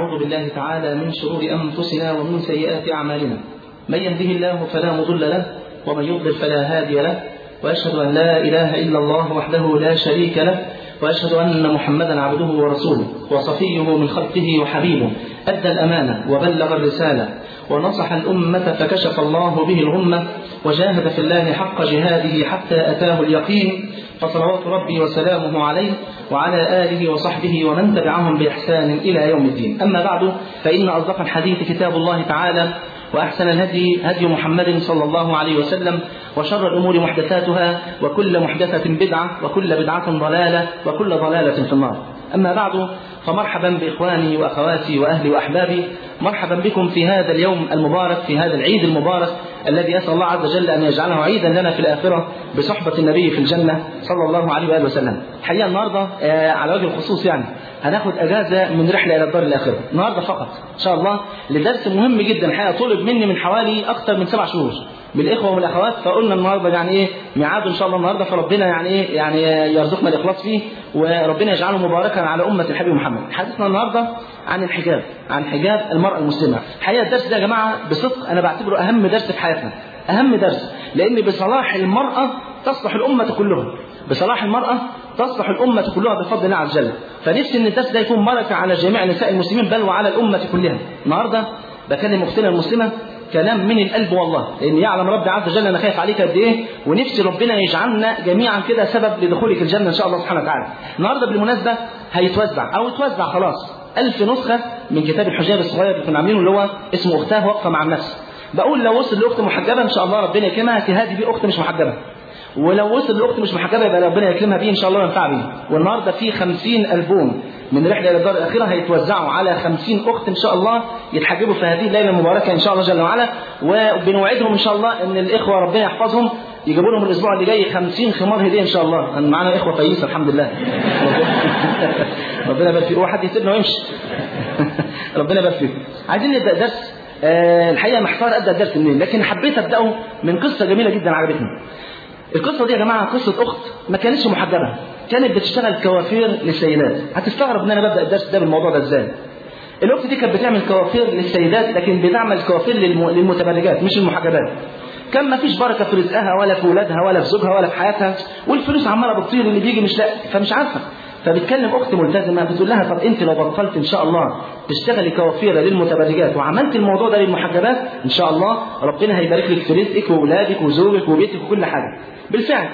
أعوذ بالله تعالى من شرور أنفسنا ومن سيئات أعمالنا. من يهده الله فلا مضل له ومن يضلل فلا هادي له. وأشهد أن لا إله إلا الله وحده لا شريك له. وأشهد أن محمدا عبده ورسوله وصفيه من خلقه وحبيبه. أدى الأمانة وبلغ الرسالة ونصح الأمة فكشف الله به الغمة وجاهد في الله حق جهاده حتى أتاه اليقين فصلوات ربي وسلامه عليه وعلى آله وصحبه ومن تبعهم بإحسان إلى يوم الدين. أما بعد فإن أصدق الحديث كتاب الله تعالى وأحسن الهدي هدي محمد صلى الله عليه وسلم وشر الأمور محدثاتها وكل محدثة بدعة وكل بدعة ضلالة وكل ضلالة في النار. أما بعد فمرحبا بإخواني وأخواتي وأهلي وأحبابي. مرحبا بكم في هذا اليوم المبارك في هذا العيد المبارك الذي أسأل الله عز وجل أن يجعله عيدا لنا في الآخرة بصحبة النبي في الجنة صلى الله عليه وآله وسلم. الحقيقة النهاردة آه على وجه الخصوص يعني هناخد أجازة من رحلة إلى الدار الآخرة. النهاردة فقط. إن شاء الله لدرس مهم جدا الحقيقة طلب مني من حوالي أكثر من سبع شهور. من الإخوة والأخوات فقلنا النهاردة يعني إيه ميعاد إن شاء الله النهاردة فربنا يعني إيه يعني يرزقنا الإخلاص فيه وربنا يجعله مباركا على أمة الحبيب محمد. حديثنا النهاردة عن الحجاب عن حجاب المرأة المسلمة. الحقيقة الدرس ده يا جماعة بصدق أنا بعتبره أهم درس في حياتنا. أهم درس لأن بصلاح المرأة تصلح الأمة كلها. بصلاح المرأة تصلح الأمة كلها بفضل الله عز وجل. فنفسي أن الدرس ده يكون بركة على جميع نساء المسلمين بل وعلى الأمة كلها. النهاردة بكلم أختنا المسلمة كلام من القلب والله. لأن يعلم ربي عز وجل أنا خايف عليك قد إيه؟ ونفسي ربنا يجعلنا جميعا كده سبب لدخولك الجنة إن شاء الله سبحانه وتعالى. النهارده بالمناسبة هيتوزع أو اتوزع خلاص. ألف نسخة من كتاب الحجاب الصغير اللي كنا عاملينه اللي هو اسمه أختها واقفة مع النفس. بقول لو وصل لأخت محجبة إن شاء الله ربنا يكرمها تهادي بيه أخت مش محجبة. ولو وصل لأخت مش محجبة يبقى ربنا يكرمها بيه إن شاء الله وينفع بيه. والنهاردة في خمسين ألبوم من رحلة إلى الدار الأخيرة هيتوزعوا على خمسين أخت إن شاء الله يتحجبوا في هذه الليلة المباركة إن شاء الله جل وعلا. وبنوعدهم إن شاء الله إن الإخوة ربنا يحفظهم يجيبوا لهم الأسبوع اللي جاي 50 خمار هدية إن شاء الله. أنا معانا إخوة كويسة الحمد لله. ربنا يبارك فيك. هو حد يسيبنا ويمشي. ربنا يبارك فيك. عايزين نبدأ درس. أه الحقيقة محتار أبدأ الدرس منين لكن حبيت أبدأه من قصة جميلة جدا عجبتني. القصة دي يا جماعة قصة أخت ما كانتش محجبة. كانت بتشتغل كوافير للسيدات. هتستغرب إن أنا ببدأ الدرس ده بالموضوع ده إزاي؟ الأخت دي كانت بتعمل كوافير للسيدات لكن بتعمل كوافير للمتبرجات مش المحجبات. كان ما فيش بركة في رزقها ولا في ولادها ولا في زوجها ولا في حياتها والفلوس عمالة بتطير اللي بيجي مش لاقي فمش عارفة. فبتكلم أخت ملتزمة بتقول لها طب أنت لو بطلت إن شاء الله تشتغلي كوافيرة للمتبرجات وعملت الموضوع ده للمحجبات إن شاء الله ربنا هيبارك لك في رزقك وأولادك وزوجك وبيتك وكل حاجة. بالفعل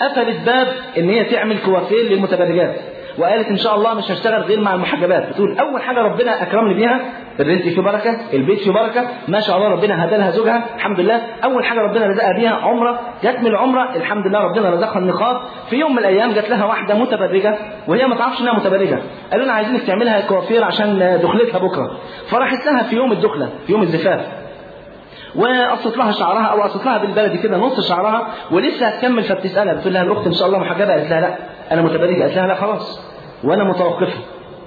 قفلت باب إن هي تعمل كوافير للمتبرجات. وقالت إن شاء الله مش هشتغل غير مع المحجبات. بتقول أول حاجة ربنا أكرمني بيها الرزق في بركة البيت في بركة ما شاء الله ربنا هدى لها زوجها الحمد لله. أول حاجة ربنا رزقها بيها عمرة جت من العمرة الحمد لله ربنا رزقها النقاب. في يوم من الأيام جت لها واحدة متبرجة وهي ما تعرفش إنها متبرجة. قالوا لها عايزينك تعملها كوافير عشان دخلتها بكرة. فراحت لها في يوم الدخلة في يوم الزفاف. وقصت لها شعرها أو قصت لها بالبلدي كده نص شعرها ولسه هتكمل فبتسألها. بتقول لها الأخت إن شاء الله محجبة؟ قالت لها لا. أنا لها لا خلاص. وأنا متوقفه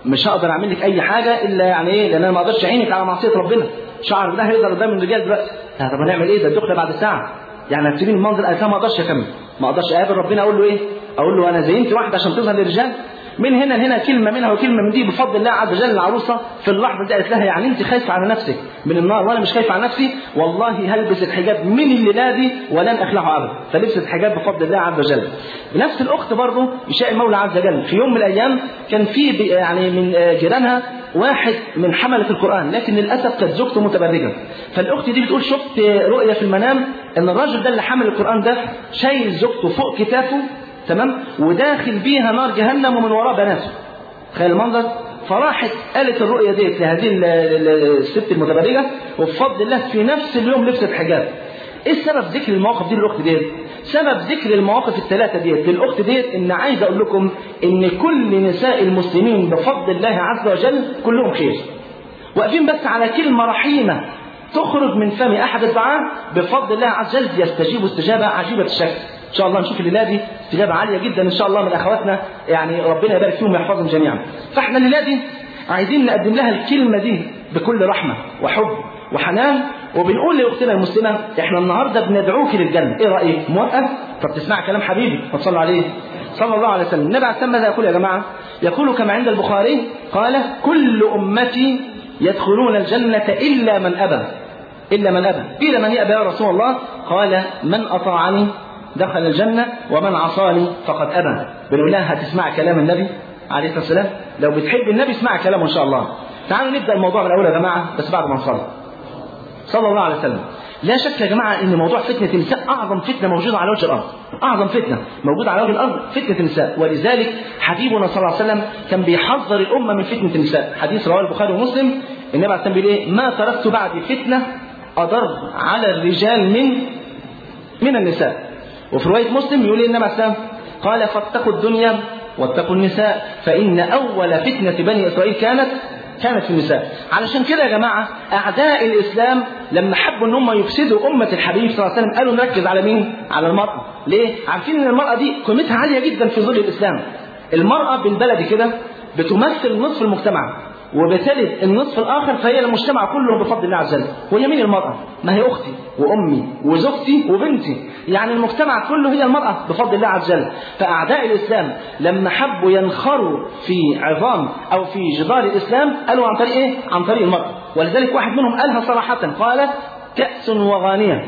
مش هقدر أعمل لك أي حاجة إلا يعني إيه لأن أنا ما أقدرش أعينك على معصية ربنا. شعر ده هيقدر قدام الرجال دلوقتي. طب هنعمل إيه؟ ده الدخله بعد ساعة. يعني هتسيبين المنظر قالت ما أقدرش أكمل. ما أقدرش أقابل ربنا أقول له إيه؟ أقول له أنا زينت واحدة عشان تظهر للرجال. من هنا لهنا كلمة منها وكلمة من دي بفضل الله عز وجل العروسة في اللحظة دي قالت لها يعني أنت خايفة على نفسك من النار وأنا مش خايفة على نفسي؟ والله هلبس الحجاب من الليلة دي ولن أخلعه ابدا. فلبست الحجاب بفضل الله عز وجل. نفس الأخت برضه يشاء المولى عز وجل. في يوم من الأيام كان في يعني من جيرانها واحد من حملة القرآن لكن للأسف كانت زوجته متبرجة. فالأخت دي بتقول شفت رؤية في المنام؟ أن الراجل ده اللي حمل القرآن ده شايل زوجته فوق كتافه تمام؟ وداخل بيها نار جهنم ومن وراه بناته تخيل المنظر؟ فراحت قالت الرؤية ديت لهذه الست المتبرجة وبفضل الله في نفس اليوم لبست حجاب. إيه سبب ذكر المواقف دي للأخت ديت؟ سبب ذكر المواقف الثلاثة ديت للأخت ديت إن عايز أقول لكم إن كل نساء المسلمين بفضل الله عز وجل كلهم خير. واقفين بس على كلمة رحيمة تخرج من فم أحد الدعاء بفضل الله عز وجل يستجيب استجابة عجيبة الشكل. إن شاء الله نشوف الليلة دي استجابه عالية جدا إن شاء الله من أخواتنا يعني ربنا يبارك فيهم ويحفظهم جميعا. فإحنا الليلة دي عايزين نقدم لها الكلمة دي بكل رحمة وحب وحنان وبنقول لأختنا المسلمة إحنا النهارده بندعوك للجنة. إيه رأيك؟ موافقه طب تسمع كلام حبيبي فصلوا عليه. صلى الله عليه وسلم. النبي عليه ماذا يقول يا جماعة يقول كما عند البخاري قال كل أمتي يدخلون الجنة إلا من أبى إلا من أبى. قيل من يأبى يا رسول الله؟ قال من أطاعني دخل الجنة ومن عصاني فقد أبى. بنقول لها هتسمع كلام النبي عليه الصلاة والسلام؟ لو بتحب النبي اسمع كلامه إن شاء الله. تعالوا نبدأ الموضوع من الأول يا جماعة بس بعد ما نصلي. صلى الله عليه وسلم. لا شك يا جماعة أن موضوع فتنة النساء أعظم فتنة موجودة على وجه الأرض. أعظم فتنة موجودة على وجه الأرض فتنة النساء. ولذلك حبيبنا صلى الله عليه وسلم كان بيحذر الأمة من فتنة النساء. حديث رواه البخاري ومسلم. النبي عليه الصلاة إيه ما تركت بعد فتنة أضر على الرجال من من النساء. وفي رواية مسلم يقول إيه النبي عليه والسلام قال فاتقوا الدنيا واتقوا النساء فإن أول فتنة بني إسرائيل كانت كانت في النساء. علشان كده يا جماعة أعداء الإسلام لما حبوا إن هم يفسدوا أمة الحبيب صلى الله عليه وسلم قالوا نركز على مين؟ على المرأة. ليه؟ عارفين إن المرأة دي قيمتها عالية جدا في ظل الإسلام. المرأة بالبلد كده بتمثل نصف المجتمع. وبتلد النصف الآخر فهي المجتمع كله بفضل الله عز وجل. وهي مين المرأة؟ ما هي أختي وأمي وزوجتي وبنتي. يعني المجتمع كله هي المرأة بفضل الله عز وجل. فأعداء الإسلام لما حبوا ينخروا في عظام أو في جدار الإسلام قالوا عن طريق إيه؟ عن طريق المرأة. ولذلك واحد منهم قالها صراحة قال كأس وغانية.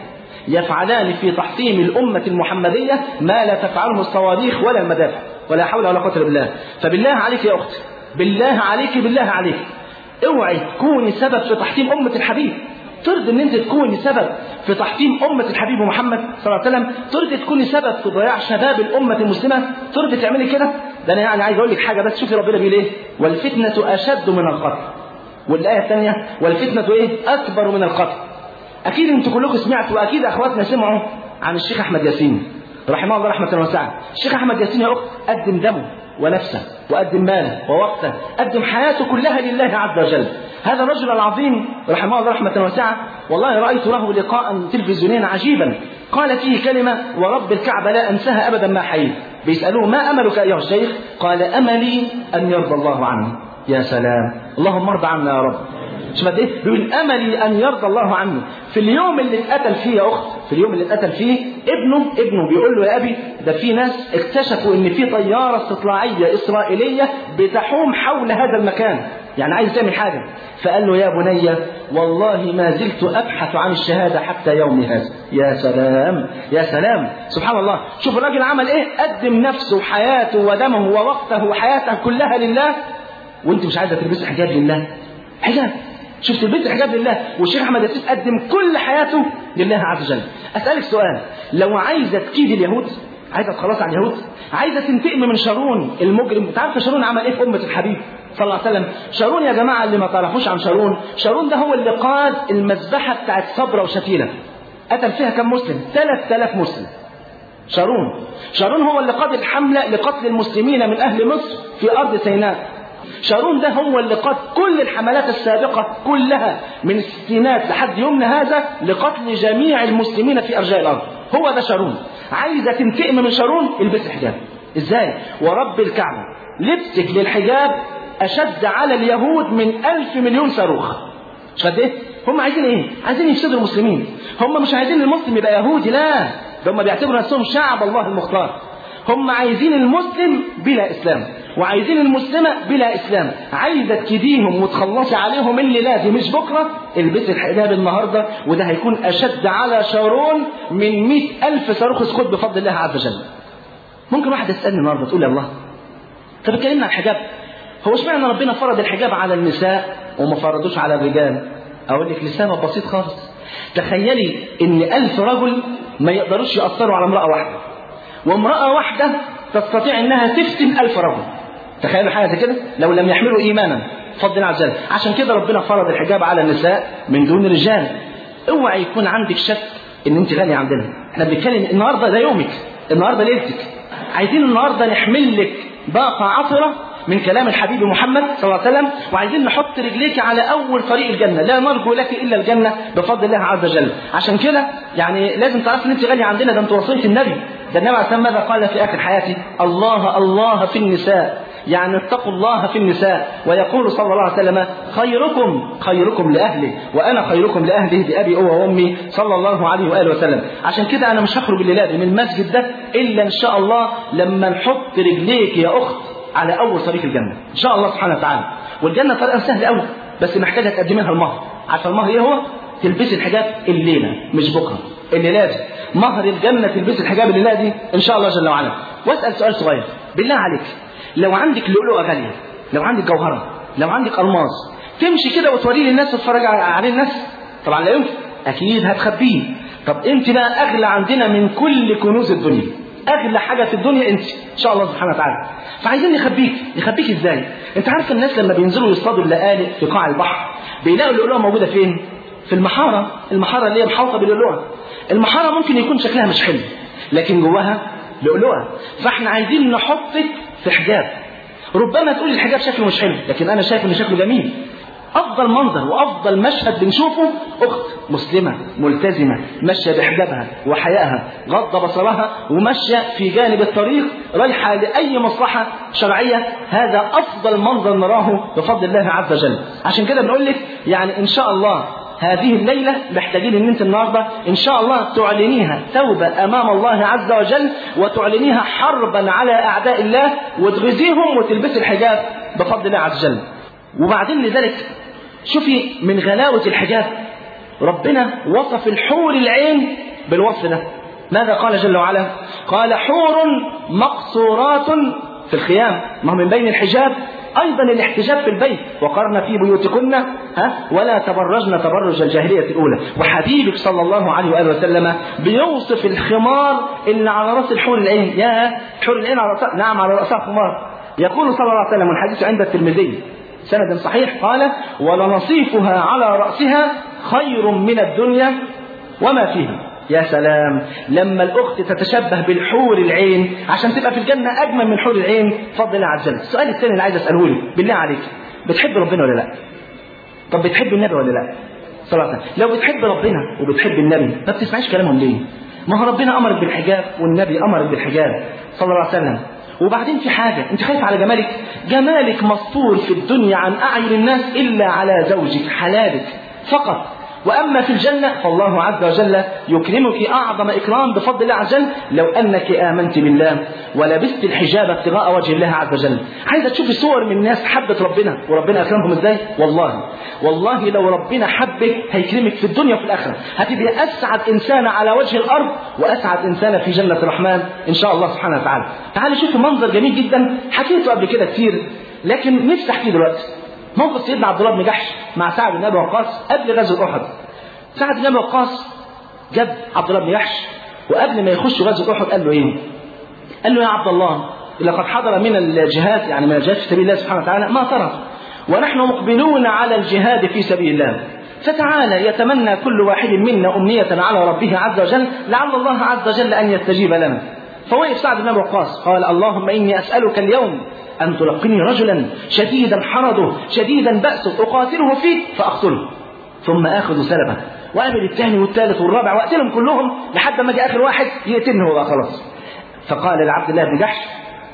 يفعلان في تحطيم الأمة المحمدية ما لا تفعله الصواريخ ولا المدافع. ولا حول ولا قوة إلا بالله. فبالله عليك يا أختي بالله عليك بالله عليك. اوعي تكوني سبب في تحطيم أمة الحبيب. ترضي إن أنت تكوني سبب في تحطيم أمة الحبيب محمد صلى الله عليه وسلم. ترضي تكوني سبب في ضياع شباب الأمة المسلمة. ترضي تعملي كده. ده أنا يعني عايز أقول لك حاجة بس. شوفي ربنا بيقول إيه؟ والفتنة أشد من القتل. والآية الثانية والفتنة إيه؟ أكبر من القتل. أكيد أنتوا كلكم سمعتوا وأكيد أخواتنا سمعوا عن الشيخ أحمد ياسين. رحمه الله رحمة واسعة. الشيخ أحمد ياسين يا أخت قدم دمه. ونفسه وقدم ماله ووقته قدم حياته كلها لله عز وجل. هذا الرجل العظيم رحمه الله رحمة واسعة والله رأيت له لقاء تلفزيونيا عجيبا. قال فيه كلمة ورب الكعبة لا أنساها أبدا ما حييت بيسألوه ما أملك أيها الشيخ؟ قال أملي أن يرضى الله عني يا سلام. اللهم ارضى عنا يا رب. شوف قد إيه؟ بيقول أملي ان يرضى الله عني في اليوم اللي اتقتل فيه يا أخت في اليوم اللي اتقتل فيه ابنه ابنه بيقول له يا أبي ده في ناس اكتشفوا إن في طيارة استطلاعية إسرائيلية بتحوم حول هذا المكان. يعني عايز تعمل حاجة. فقال له يا بني والله ما زلت أبحث عن الشهادة حتى يومي هذا. يا سلام يا سلام. سبحان الله. شوف الراجل عمل إيه؟ قدم نفسه وحياته ودمه ووقته وحياته كلها لله. وأنت مش عايزة تلبسي حجاب لله. حجاب. شفت البنت حجاب لله والشيخ أحمد ياسين قدم كل حياته لله عز وجل. أسألك سؤال لو عايزة تكيد اليهود عايزة تخلص عن اليهود عايزة تنتقم من شارون المجرم انت عارف شارون عمل إيه في أمة الحبيب صلى الله عليه وسلم؟ شارون يا جماعة اللي ما تعرفوش عن شارون شارون ده هو اللي قاد المذبحة بتاعت صبره وشتيله قتل فيها كم مسلم؟ 3000 مسلم. شارون شارون هو اللي قاد الحملة لقتل المسلمين من أهل مصر في أرض سيناء. شارون ده هو اللي قاد كل الحملات السابقة كلها من الستينات لحد يومنا هذا لقتل جميع المسلمين في أرجاء الأرض. هو ده شارون. عايزة تنتقم من شارون؟ البس حجاب. إزاي؟ ورب الكعبة. لبسك للحجاب أشد على اليهود من ألف مليون صاروخ. مش قد إيه؟ هم عايزين إيه؟ عايزين يفسدوا المسلمين. هم مش عايزين المسلم يبقى يهودي لا. ده هم بيعتبروا نفسهم شعب الله المختار. هم عايزين المسلم بلا إسلام وعايزين المسلمة بلا إسلام. عايزة تكديهم وتخلصي عليهم اللي لازم. مش بكرة؟ البسي الحجاب النهاردة وده هيكون أشد على شارون من مئة ألف صاروخ اسكت بفضل الله عز وجل. ممكن واحد يسألني النهاردة تقول يا الله طب اتكلمنا عن الحجاب. هو اشمعنى ربنا فرض الحجاب على النساء وما فرضوش على الرجال؟ أقول لك لسانه بسيط خالص. تخيلي إن ألف رجل ما يقدروش يأثروا على امرأة واحدة. وامرأة واحدة تستطيع إنها تفتن ألف رجل. تخيلوا حاجة زي كده؟ لو لم يحملوا إيمانا. بفضل الله عز وجل. عشان كده ربنا فرض الحجاب على النساء من دون الرجال اوعى يكون عندك شك إن أنت غاليه عندنا إحنا بنتكلم النهارده ده يومك. النهارده ليلتك. عايزين النهارده نحمل لك باقة عطرة من كلام الحبيب محمد صلى الله عليه وسلم وعايزين نحط رجليك على أول طريق الجنة. لا نرجو لك إلا الجنة بفضل الله عز وجل. عشان كده يعني لازم تعرف إن أنت غاليه عندنا ده أنت وصيت النبي. ده النبي عليه الصلاة ماذا قال في آخر حياته؟ الله الله في النساء. يعني اتقوا الله في النساء. ويقول صلى الله عليه وسلم خيركم خيركم لأهله وأنا خيركم لأهله بأبي هو وأمي صلى الله عليه وآله وسلم. عشان كده أنا مش هخرج الليلة من المسجد ده إلا إن شاء الله لما نحط رجليك يا أخت على أول طريق الجنة. إن شاء الله سبحانه وتعالى. والجنة طريقها سهل قوي بس محتاجة تقدمي لها المهر. عارفة المهر إيه هو؟ تلبسي الحجاب الليلة مش بكرة. اللي لازم مهر الجنة تلبسي الحجاب الليلة دي إن شاء الله جل وعلا. واسأل سؤال صغير. بالله عليك لو عندك لؤلؤة غالية لو عندك جوهرة لو عندك ألماس تمشي كده وتوريه للناس وتتفرج عليه الناس؟ طبعا لا يمكن. أكيد هتخبيه. طب أنت بقى أغلى عندنا من كل كنوز الدنيا. أغلى حاجة في الدنيا أنت إن شاء الله سبحانه وتعالى. فعايزين نخبيك. نخبيك إزاي؟ أنت عارف الناس لما بينزلوا يصطادوا اللقالق في قاع البحر بيلاقوا اللؤلؤة موجودة فين؟ في المحارة. المحارة اللي هي محاوطة باللؤلؤه المحارة ممكن يكون شكلها مش حلو لكن جواها لؤلؤة. فاحنا عايزين نحطك في حجاب. ربما تقول الحجاب شكله مش حلو لكن أنا شايف ان شكله جميل. أفضل منظر وأفضل مشهد بنشوفه أخت مسلمة ملتزمة ماشية بحجابها وحيائها غض بصرها وماشية في جانب الطريق رايحة لأي مصلحة شرعية. هذا أفضل منظر نراه بفضل الله عز وجل. عشان كده بنقول لك يعني إن شاء الله هذه الليلة محتاجين إن أنت النهاردة إن شاء الله تعلنيها توبة أمام الله عز وجل وتعلنيها حربا على أعداء الله وتغزيهم وتلبسي الحجاب بفضل الله عز وجل. وبعدين لذلك شوفي من غلاوة الحجاب. ربنا وصف الحور العين بالوصف ده. ماذا قال جل وعلا؟ قال حور مقصورات في الخيام. ما من بين الحجاب؟ أيضا الاحتجاب في البيت. وقرن في بيوتكن ها؟ ولا تبرجن تبرج الجاهلية الأولى. وحبيبك صلى الله عليه وآله وسلم بيوصف الخمار اللي على رأس الحور العين. يا حور العين على راسها نعم على رأسها خمار. يقول صلى الله عليه وسلم والحديث عند الترمذي. سند صحيح؟ قال ولنصيفها على رأسها خير من الدنيا وما فيها. يا سلام لما الأخت تتشبه بالحور العين عشان تبقى في الجنة أجمل من حور العين فضل الله عز وجل. السؤال الثاني اللي عايز أسأله لك بالله عليك بتحب ربنا ولا لا؟ طب بتحب النبي ولا لا؟ صراحة لو بتحب ربنا وبتحب النبي ما بتسمعيش كلامهم ليه؟ ما هو ربنا أمرك بالحجاب والنبي أمرك بالحجاب صلى الله عليه وسلم. وبعدين في حاجة أنت خايف على جمالك؟ جمالك مستور في الدنيا عن أعين الناس إلا على زوجك حلالك فقط. وأما في الجنة فالله عز وجل يكرمك أعظم إكرام بفضل الله عز وجل لو أنك آمنت بالله ولبست الحجاب ابتغاء وجه الله عز وجل. عايزة تشوفي صور من ناس حبت ربنا وربنا أكرمهم إزاي؟ والله. والله لو ربنا حبك هيكرمك في الدنيا وفي الآخرة. هتبقى أسعد إنسان على وجه الأرض وأسعد إنسان في جنة الرحمن إن شاء الله سبحانه وتعالى. تعالي شوفي منظر جميل جدا حكيته قبل كده كتير لكن نفسي أحكيه دلوقتي. موقف سيدنا عبد الله بن جحش مع سعد بن أبي وقاص قبل غزوه أحد. سعد بن أبي وقاص جاب عبد الله بن جحش وقبل ما يخش غزوه أحد قال له إيه؟ قال له يا عبد الله لقد حضر من الجهاد يعني من الجهاد في سبيل الله سبحانه وتعالى ما ترى ونحن مقبلون على الجهاد في سبيل الله. فتعالى يتمنى كل واحد منا أمنية على ربه عز وجل لعل الله عز وجل أن يستجيب لنا. فوقف سعد بن وقاص قال اللهم إني أسألك اليوم أن تلقني رجلا شديدا حرضه شديدا بأسه أقاتله فيك فأقتله. ثم آخذ سلبه. وقابل الثاني والثالث والرابع وأقتلهم كلهم لحد ما جاء آخر واحد يقتلني هو بقى خلاص. فقال لعبد الله بن جحش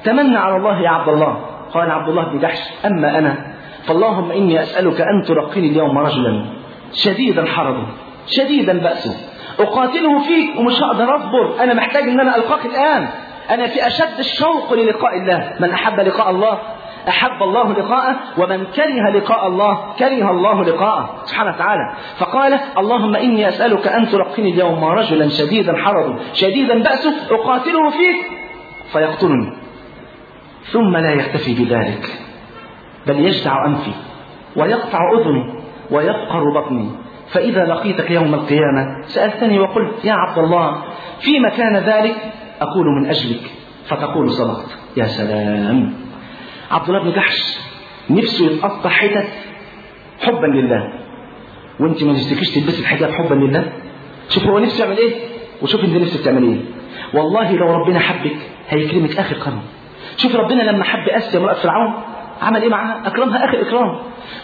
تمنى على الله يا عبد الله. قال عبد الله بن جحش أما أنا فاللهم إني أسألك أن تلقني اليوم رجلا شديدا حرضه شديدا بأسه. أقاتله فيك ومش هقدر أصبر. أنا محتاج إن أنا ألقاك الآن. أنا في أشد الشوق للقاء الله. من أحب لقاء الله أحب الله لقاءه ومن كره لقاء الله كره الله لقاءه. سبحانه وتعالى. فقال اللهم إني أسألك أن تلقني اليوم رجلا شديدا حرضه شديدا بأسه أقاتله فيك فيقتلني. ثم لا يكتفي بذلك. بل يجدع أنفي ويقطع أذني ويفقر بطني. فإذا لقيتك يوم القيامة سألتني وقلت يا عبد الله فيما كان ذلك؟ أقول من أجلك. فتقول صدقت يا سلام. عبد الله بن جحش نفسه يتقطع حتت حبا لله. وأنت ما نفسكيش تلبسي الحجاب حبا لله؟ شوف هو نفسه يعمل إيه؟ وشوف أنت نفسك تعمل إيه؟ والله لو ربنا حبك هيكرمك آخر كرم شوف ربنا لما حب آسيا امراه فرعون عمل إيه معاها أكرمها اخر إكرام.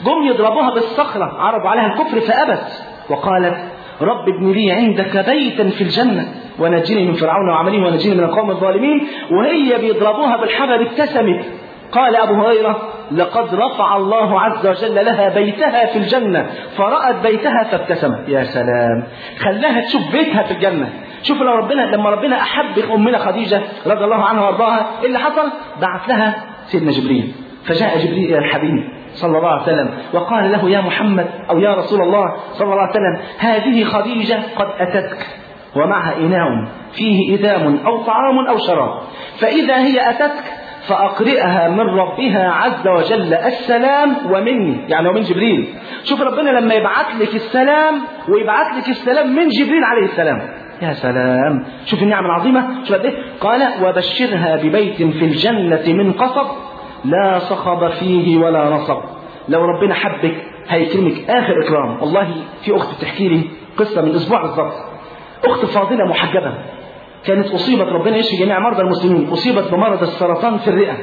جم يضربوها بالصخرة. عرضوا عليها الكفر فأبت. وقالت رب ابن لي عندك بيتا في الجنة. ونجني من فرعون وعمله ونجني من القوم الظالمين. وهي بيضربوها بالحجر ابتسمت. قال أبو هريرة لقد رفع الله عز وجل لها بيتها في الجنة. فرأت بيتها فابتسمت. يا سلام. خلاها تشوف بيتها في الجنة. شوف لو ربنا لما ربنا أحب أمنا خديجة رضي الله عنها وأرضاها إيه اللي حصل؟ بعث لها سيدنا جبريل. فجاء جبريل إلى الحبيب صلى الله عليه وسلم وقال له يا محمد أو يا رسول الله صلى الله عليه وسلم هذه خديجة قد أتتك ومعها إناء فيه إدام أو طعام أو شراب فإذا هي أتتك فأقرئها من ربها عز وجل السلام ومني يعني ومن جبريل. شوف ربنا لما يبعت لك السلام ويبعت لك السلام من جبريل عليه السلام. يا سلام! شوف النعمة العظيمة شوف قد إيه؟ قال وبشرها ببيت في الجنة من قصب لا صخب فيه ولا نصب. لو ربنا حبك هيكرمك آخر إكرام والله في أخت بتحكي لي قصة من أسبوع بالظبط أخت فاضلة محجبة. كانت أصيبت ربنا يشفي جميع مرضى المسلمين أصيبت بمرض السرطان في الرئة.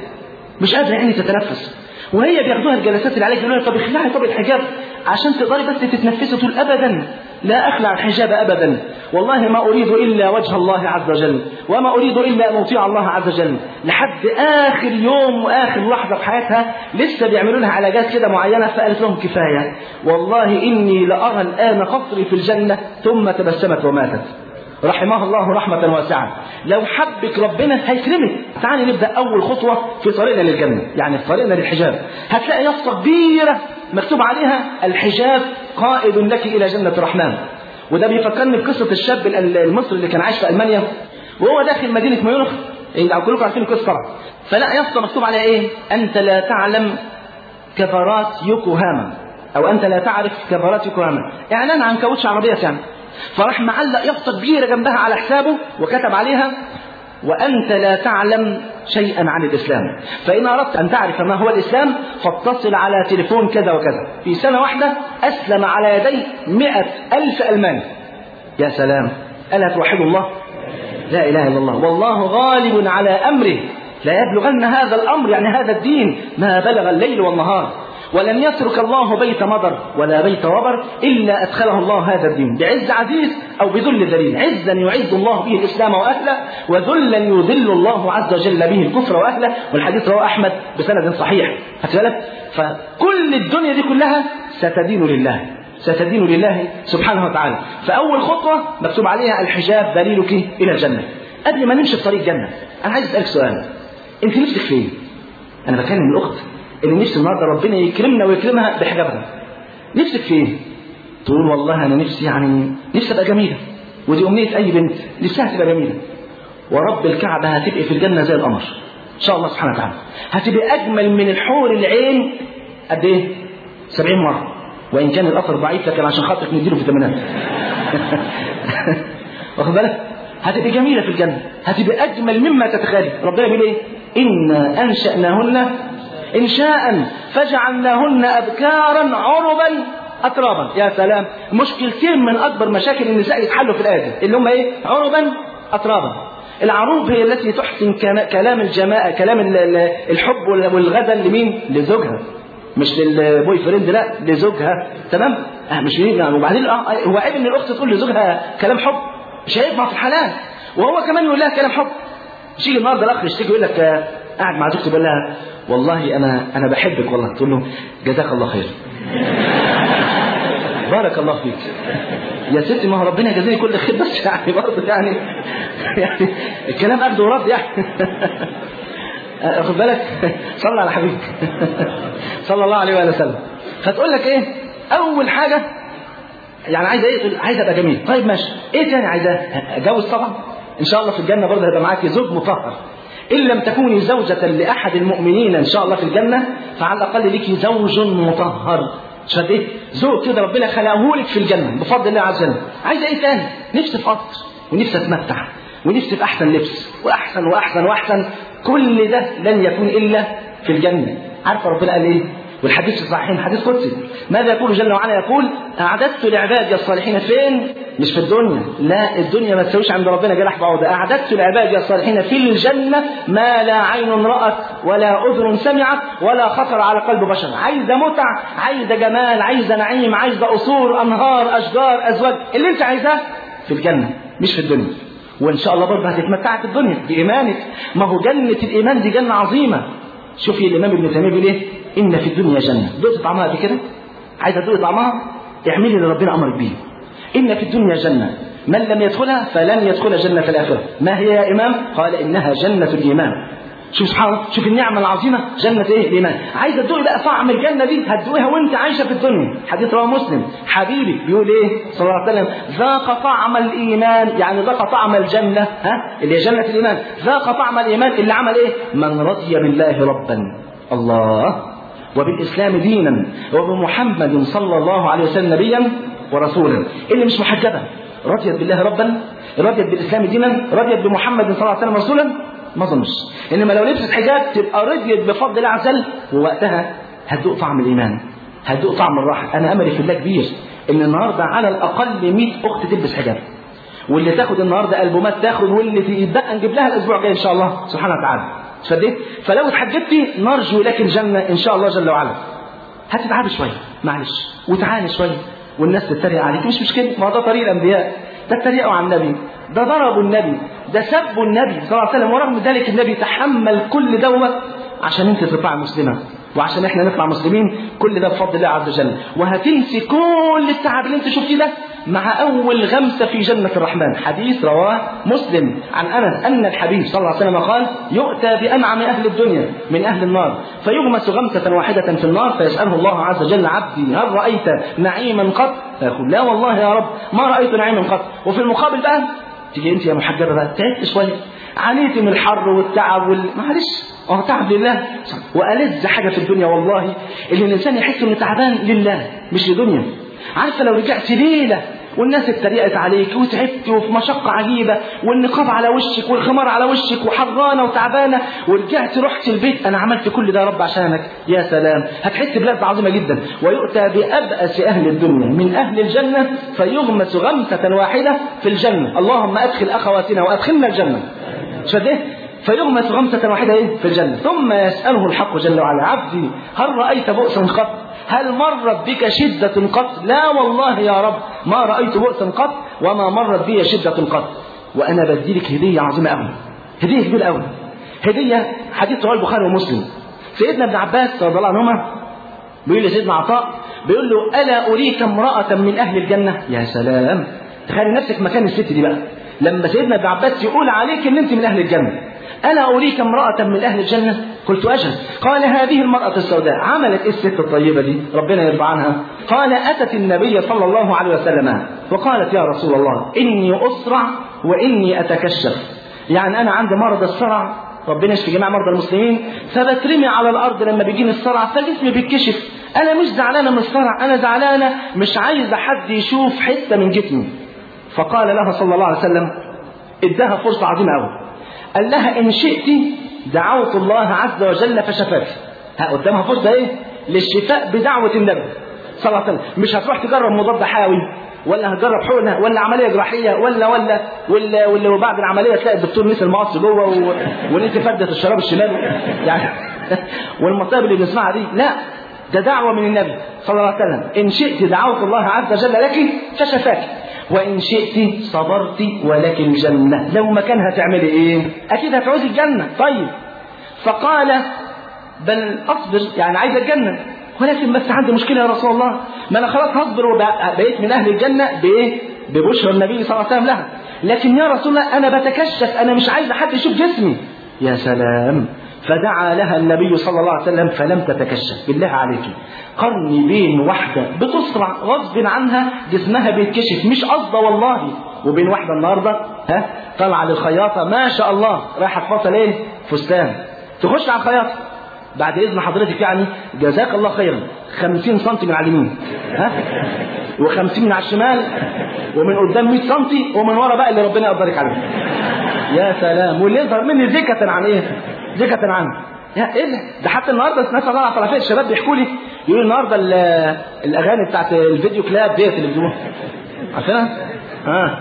مش قادرة يعني تتنفس. وهي بياخدوها الجلسات اللي عليك يقولوا طب اخلعي طب الحجاب. عشان تقدري بس تتنفسي تقول ابدا. لا أخلع الحجاب ابدا. والله ما أريد إلا وجه الله عز وجل وما أريد إلا أن أطيع الله عز وجل. لحد آخر يوم وآخر لحظة في حياتها لسه بيعملوا لها علاجات كده معينة فقالت لهم كفاية. والله إني لأرى الآن قصري في الجنة ثم تبسمت وماتت. رحمها الله رحمة واسعة. لو حبك ربنا هيكرمك. تعالي نبدأ أول خطوة في طريقنا للجنة. يعني في طريقنا للحجاب. هتلاقي يافطة كبيرة مكتوب عليها الحجاب قائد لك إلى جنة الرحمن. وده بيفكرني بقصة الشاب المصري اللي كان عايش في ألمانيا. وهو داخل مدينة ميونخ. كلكم عارفين القصة طبعا. فلا يافطة مكتوب عليها إيه؟ أنت لا تعلم كفرات يوكوهاما أو أنت لا تعرف كفرات يوكوهاما إعلان عن كاوتش عربية يعني فراح معلق يافطة كبيرة جنبها على حسابه وكتب عليها وأنت لا تعلم شيئا عن الإسلام. فإن أردت أن تعرف ما هو الإسلام فاتصل على تليفون كذا وكذا. في سنة واحدة أسلم على يدي مئة ألف ألماني. يا سلام ألا توحد الله؟ لا إله إلا الله. والله غالب على أمره. لا يبلغن هذا الأمر يعني هذا الدين. ما بلغ الليل والنهار. ولن يترك الله بيت مضر ولا بيت وبر إلا أدخله الله هذا الدين بعز عزيز أو بذل ذليل. عزا يعز الله به الإسلام وأهله وذلا يذل الله عز وجل به الكفر وأهله. والحديث رواه أحمد بسند صحيح. بالك؟ فكل الدنيا دي كلها ستدين لله. ستدين لله سبحانه وتعالى. فأول خطوة مكتوب عليها الحجاب دليلك إلى الجنة. قبل ما نمشي في طريق الجنة أنا عايز أسألك سؤال. أنت نفسك فين؟ أنا بكلم الأخت. اللي نفسي النهارده ربنا يكرمنا ويكرمها بحجابها. نفسك في إيه؟ تقول والله أنا نفسي يعني نفسي أبقى جميلة. ودي أمنية أي بنت نفسها تبقى جميلة. ورب الكعبة هتبقى في الجنة زي القمر. إن شاء الله سبحانه وتعالى. هتبقى أجمل من الحور العين قد إيه؟ 70 مرة. وإن كان الأثر ضعيف لكن عشان خاطرك نديله فيتامينات. واخد بالك؟ هتبقى جميلة في الجنة. هتبقى أجمل مما تتخيل ربنا بيقول إيه؟ إنا أنشأناهن إنشاء فجعلناهن أبكارا عربا أترابا. يا سلام مشكلتين من أكبر مشاكل النساء يتحلوا في الآية اللي هم إيه؟ عربا أترابا. العروب هي التي تحسن كلام الجماعة كلام الحب والغدا لمين؟ لزوجها. مش للبوي فريند لا لزوجها. تمام؟ آه مش يعني وبعدين آه هو عيب إن الأخت تقول لزوجها كلام حب؟ مش هينفع في الحلال. وهو كمان يقول لها كلام حب. مش يجي النهارده الأخ يشتكي يقول لك آه قاعد مع زوجته يقول لها والله أنا أنا بحبك والله. تقول له جزاك الله خير. بارك الله فيك. يا ستي ما هو ربنا يجازيني كل خير بس يعني برضه يعني يعني الكلام اخده ورد يعني. واخد بالك؟ صلى على حبيبك. صلى الله عليه وآله وسلم. فتقول لك إيه؟ أول حاجة يعني عايزة إيه؟ عايزة أبقى جميل. طيب ماشي. إيه تاني عايزاه؟ أتجوز طبعا؟ إن شاء الله في الجنة برضه هيبقى معاكي زوج مطهر. إن لم تكوني زوجة لأحد المؤمنين إن شاء الله في الجنة فعلى الأقل لك زوج مطهر شد إيه؟ زوج كده ربنا خلقه لك في الجنة بفضل الله عز وجل عايزة إيه تاني؟ نفسي في قصر ونفسي أتمتع ونفسي في أحسن لبس وأحسن وأحسن وأحسن كل ده لن يكون إلا في الجنة عارفة ربنا قال إيه؟ والحديث الصحيح حديث قدسي. ماذا يقول جل وعلا؟ يقول أعددت لعبادي الصالحين فين؟ مش في الدنيا. لا الدنيا ما تسويش عند ربنا جناح بعوضة أعددت لعبادي الصالحين في الجنة ما لا عين رأت ولا أذن سمعت ولا خطر على قلب بشر. عايزة متع عايزة جمال عايزة نعيم عايزة قصور أنهار أشجار أزواج. اللي أنت عايزاه في الجنة مش في الدنيا. وإن شاء الله برضه هتتمتع في الدنيا. بإيمانك ما هو جنة الإيمان دي جنة عظيمة. شوفي الإمام ابن تيمية بيقول إيه؟ إن في الدنيا جنة. دوت طعمها قبل كده؟ عايزة تدوق طعمها؟ اعملي اللي ربنا أمرك بيه. إن في الدنيا جنة. من لم يدخلها فلن يدخل جنة الآخرة. ما هي يا إمام؟ قال إنها جنة الإيمان. شوف سبحان الله. شوف النعمة العظيمة. جنة إيه؟ الإيمان. عايزة تدوقي بقى طعم الجنة دي؟ هتدوقيها وأنت عايشة في الدنيا. حديث رواه مسلم. حبيبي بيقول إيه؟ صلى الله عليه وسلم. ذاق طعم الإيمان. يعني ذاق طعم الجنة. ها؟ اللي هي جنة الإيمان. ذاق طعم الإيمان. اللي عمل إيه؟ من رضي بالله ربا. الله. وبالإسلام دينا وبمحمد صلى الله عليه وسلم نبيا ورسولا. اللي مش محجبة. رضيت بالله ربا رضيت بالإسلام دينا رضيت بمحمد صلى الله عليه وسلم رسولا ما اظنش إنما لو لبست حجاب تبقى رضيت بفضل الله عز وجل. ووقتها هتدوق طعم الإيمان. هتدوق طعم الراحة. أنا أملي في الله كبير إن النهارده على الأقل 100 أخت تلبس حجاب. واللي تاخد النهارده ألبومات تاخد واللي يتبقى نجيب لها الأسبوع الجاي إن شاء الله. سبحانه وتعالى فديت فلو اتحجبتي نرجو لك الجنة إن شاء الله جل وعلا. هتتعبي شوية معلش. وتعاني شوية والناس تتريق عليك. مش مشكلة ما ده طريق الأنبياء. ده اتريقوا على النبي. ده ضربوا النبي. ده سبوا النبي صلى الله عليه وسلم. ورغم ذلك النبي تحمل كل دوت عشان أنت تطلع مسلمة. وعشان إحنا نطلع مسلمين كل ده بفضل الله عز وجل. وهتنسي كل التعب اللي انت شفتيه ده مع أول غمسة في جنة الرحمن. حديث رواه مسلم عن أنس أن الحبيب صلى الله عليه وسلم قال يؤتى بأنعم أهل الدنيا من أهل النار. فيغمس غمسة واحدة في النار فيسأله الله عز وجل عبدي هل رأيت نعيما قط؟ فيقول لا والله يا رب ما رأيت نعيما قط. وفي المقابل بقى تيجي انت يا محجبة بقى تعبت شوية. عانيت من الحر والتعب وال... معلش. آه تعب لله. وألذ حاجة في الدنيا والله إن الإنسان يحس إنه تعبان لله مش لدنيا. عارفة لو رجعت ليلة والناس اتريقت عليك وتعبت وفي مشقة عجيبة والنقاب على وشك والخمار على وشك وحرانة وتعبانة ورجعت رحت البيت أنا عملت كل ده يا رب عشانك. يا سلام. هتحس بلذة عظيمة جدا. ويؤتى بأبأس أهل الدنيا. من أهل الجنة فيغمس غمسة واحدة في الجنة. اللهم أدخل أخواتنا وأدخلنا الجنة. شده فيغمس غمسة واحدة إيه؟ في الجنة. ثم يسأله الحق جل وعلا عبدي هل رأيت بؤسا قط؟ هل مرت بك شدة قط؟ لا والله يا رب ما رأيت بؤسا قط وما مرت بي شدة قط. وأنا بديلك هدية عظيمة أوي. هدية كبيرة أوي. هدية حديث رواه البخاري ومسلم. سيدنا ابن عباس رضي الله عنهما بيقول لسيدنا عطاء بيقول له ألا أريك امرأة من أهل الجنة؟ يا سلام. تخيل نفسك مكان الست دي بقى. لما سيدنا ابن عباس يقول عليك إن أنت من أهل الجنة. ألا أريك امرأة من أهل الجنة؟ قلت أجل قال هذه المرأة السوداء عملت إيه الست الطيبة دي؟ ربنا يرضى عنها. قال أتت النبي صلى الله عليه وسلم. وقالت يا رسول الله إني أسرع وإني أتكشف. يعني أنا عندي مرض الصرع. ربنا يشفي جميع مرضى المسلمين. فبترمي على الأرض لما بيجيني الصرع فجسمي بيتكشف. أنا مش زعلانة من الصرع أنا زعلانة مش عايزة حد يشوف حتة من جسمي. فقال لها صلى الله عليه وسلم اداها فرصة عظيمة أوي. قال لها إن شئت دعوت الله عز وجل فشفاك. ها قدامها فرصة إيه؟ للشفاء بدعوة النبي صلى الله عليه وسلم. مش هتروح تجرب مضاد حيوي ولا هتجرب حقنة ولا عملية جراحية ولا ولا ولا ولا وبعد العملية تلاقي الدكتور نسي المقص جوه و... فردة الشراب الشمال. يعني والمصائب اللي بنسمعها دي لا ده دعوة من النبي صلى الله عليه وسلم. إن شئت دعوت الله عز وجل لك فشفاك. وإن شئت صبرت ولك الجنة. لو مكانها تعملي إيه؟ أكيد هتعوزي الجنة. طيب. فقال بل أصبر يعني عايز الجنة. ولكن بس عندي مشكلة يا رسول الله. ما أنا خلاص هصبر وبقيت من أهل الجنة بإيه ببشرى النبي صلى الله عليه وسلم لها. لكن يا رسول الله أنا بتكشف أنا مش عايز حد يشوف جسمي. يا سلام. فدعا لها النبي صلى الله عليه وسلم فلم تتكشف. بالله عليك. قرني بين واحدة بتصرع غصب عنها جسمها بيتكشف. مش قصده والله. وبين واحدة النهاردة ها طالعة للخياطة. ما شاء الله. رايحة تفصل إيه فستان. تخش على الخياطة. بعد إذن حضرتك يعني جزاك الله خيرا. 50 سم من على اليمين ها؟ و50 من على الشمال ومن قدام 100 سم ومن ورا بقى اللي ربنا يقدرك عليه. يا سلام. واللي يظهر مني زكة عن إيه زكة عنه. إيه ده؟ ده حتى النهارده الناس طالعة طلعت الشباب بيحكوا لي يقولوا النهارده الأغاني بتاعت الفيديو كلاب ديت اللي بيجيبوها. عارفينها؟ ها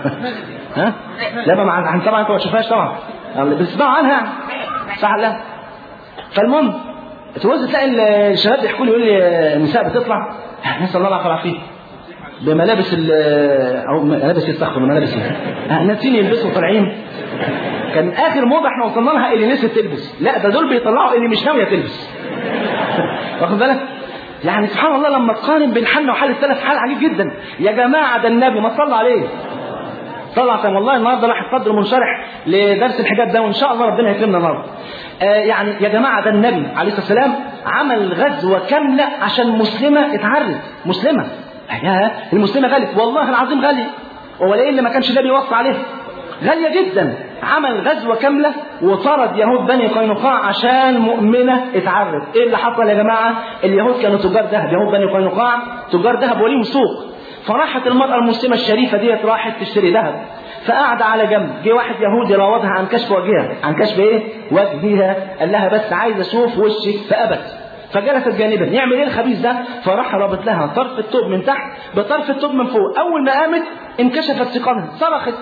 ها؟ لا ما طبعا أنت ما تشوفهاش طبعا. بتسمعوا عنها؟ صح لا. فالمهم تبص تلاقي الشباب بيحكوا لي يقول لي النساء بتطلع نسال الله العافيه بملابس ال أو ملابس يستخدم ملابس ناسين يلبسوا طالعين. كان آخر موضه إحنا وصلنا لها اللي نسيت تلبس لا ده دول بيطلعوا اللي مش ناوية تلبس. واخد بالك؟ يعني سبحان الله لما تقارن بين حالنا وحال السلف حال عجيب جدا. يا جماعة ده النبي ما صلى عليه. طلع كان والله النهارده راح الصدر منشرح لدرس الحجاب ده وإن شاء الله ربنا يكرمنا النهارده. آه يعني يا جماعة ده النبي عليه الصلاة والسلام عمل غزوة كاملة عشان مسلمة اتعرت مسلمة. يا المسلمة غاليه والله العظيم غاليه هو إيه اللي ما كانش النبي يوصي عليه. غالية جدا. عمل غزوة كاملة وطرد يهود بني قينقاع عشان مؤمنة اتعرت إيه اللي حصل يا جماعة؟ اليهود كانوا تجار ذهب. يهود بني قينقاع تجار ذهب وليهم سوق. فراحت المرأة المسلمة الشريفة ديت راحت تشتري ذهب. فقعد على جنب. جه واحد يهودي راودها عن كشف وجهها. عن كشف إيه؟ وجهها. قال لها بس عايز أشوف وشك فابت فجلست جانبا. يعمل إيه الخبيث ده؟ فراح رابط لها طرف الثوب من تحت بطرف الثوب من فوق. أول ما قامت انكشفت ثقلها صرخت.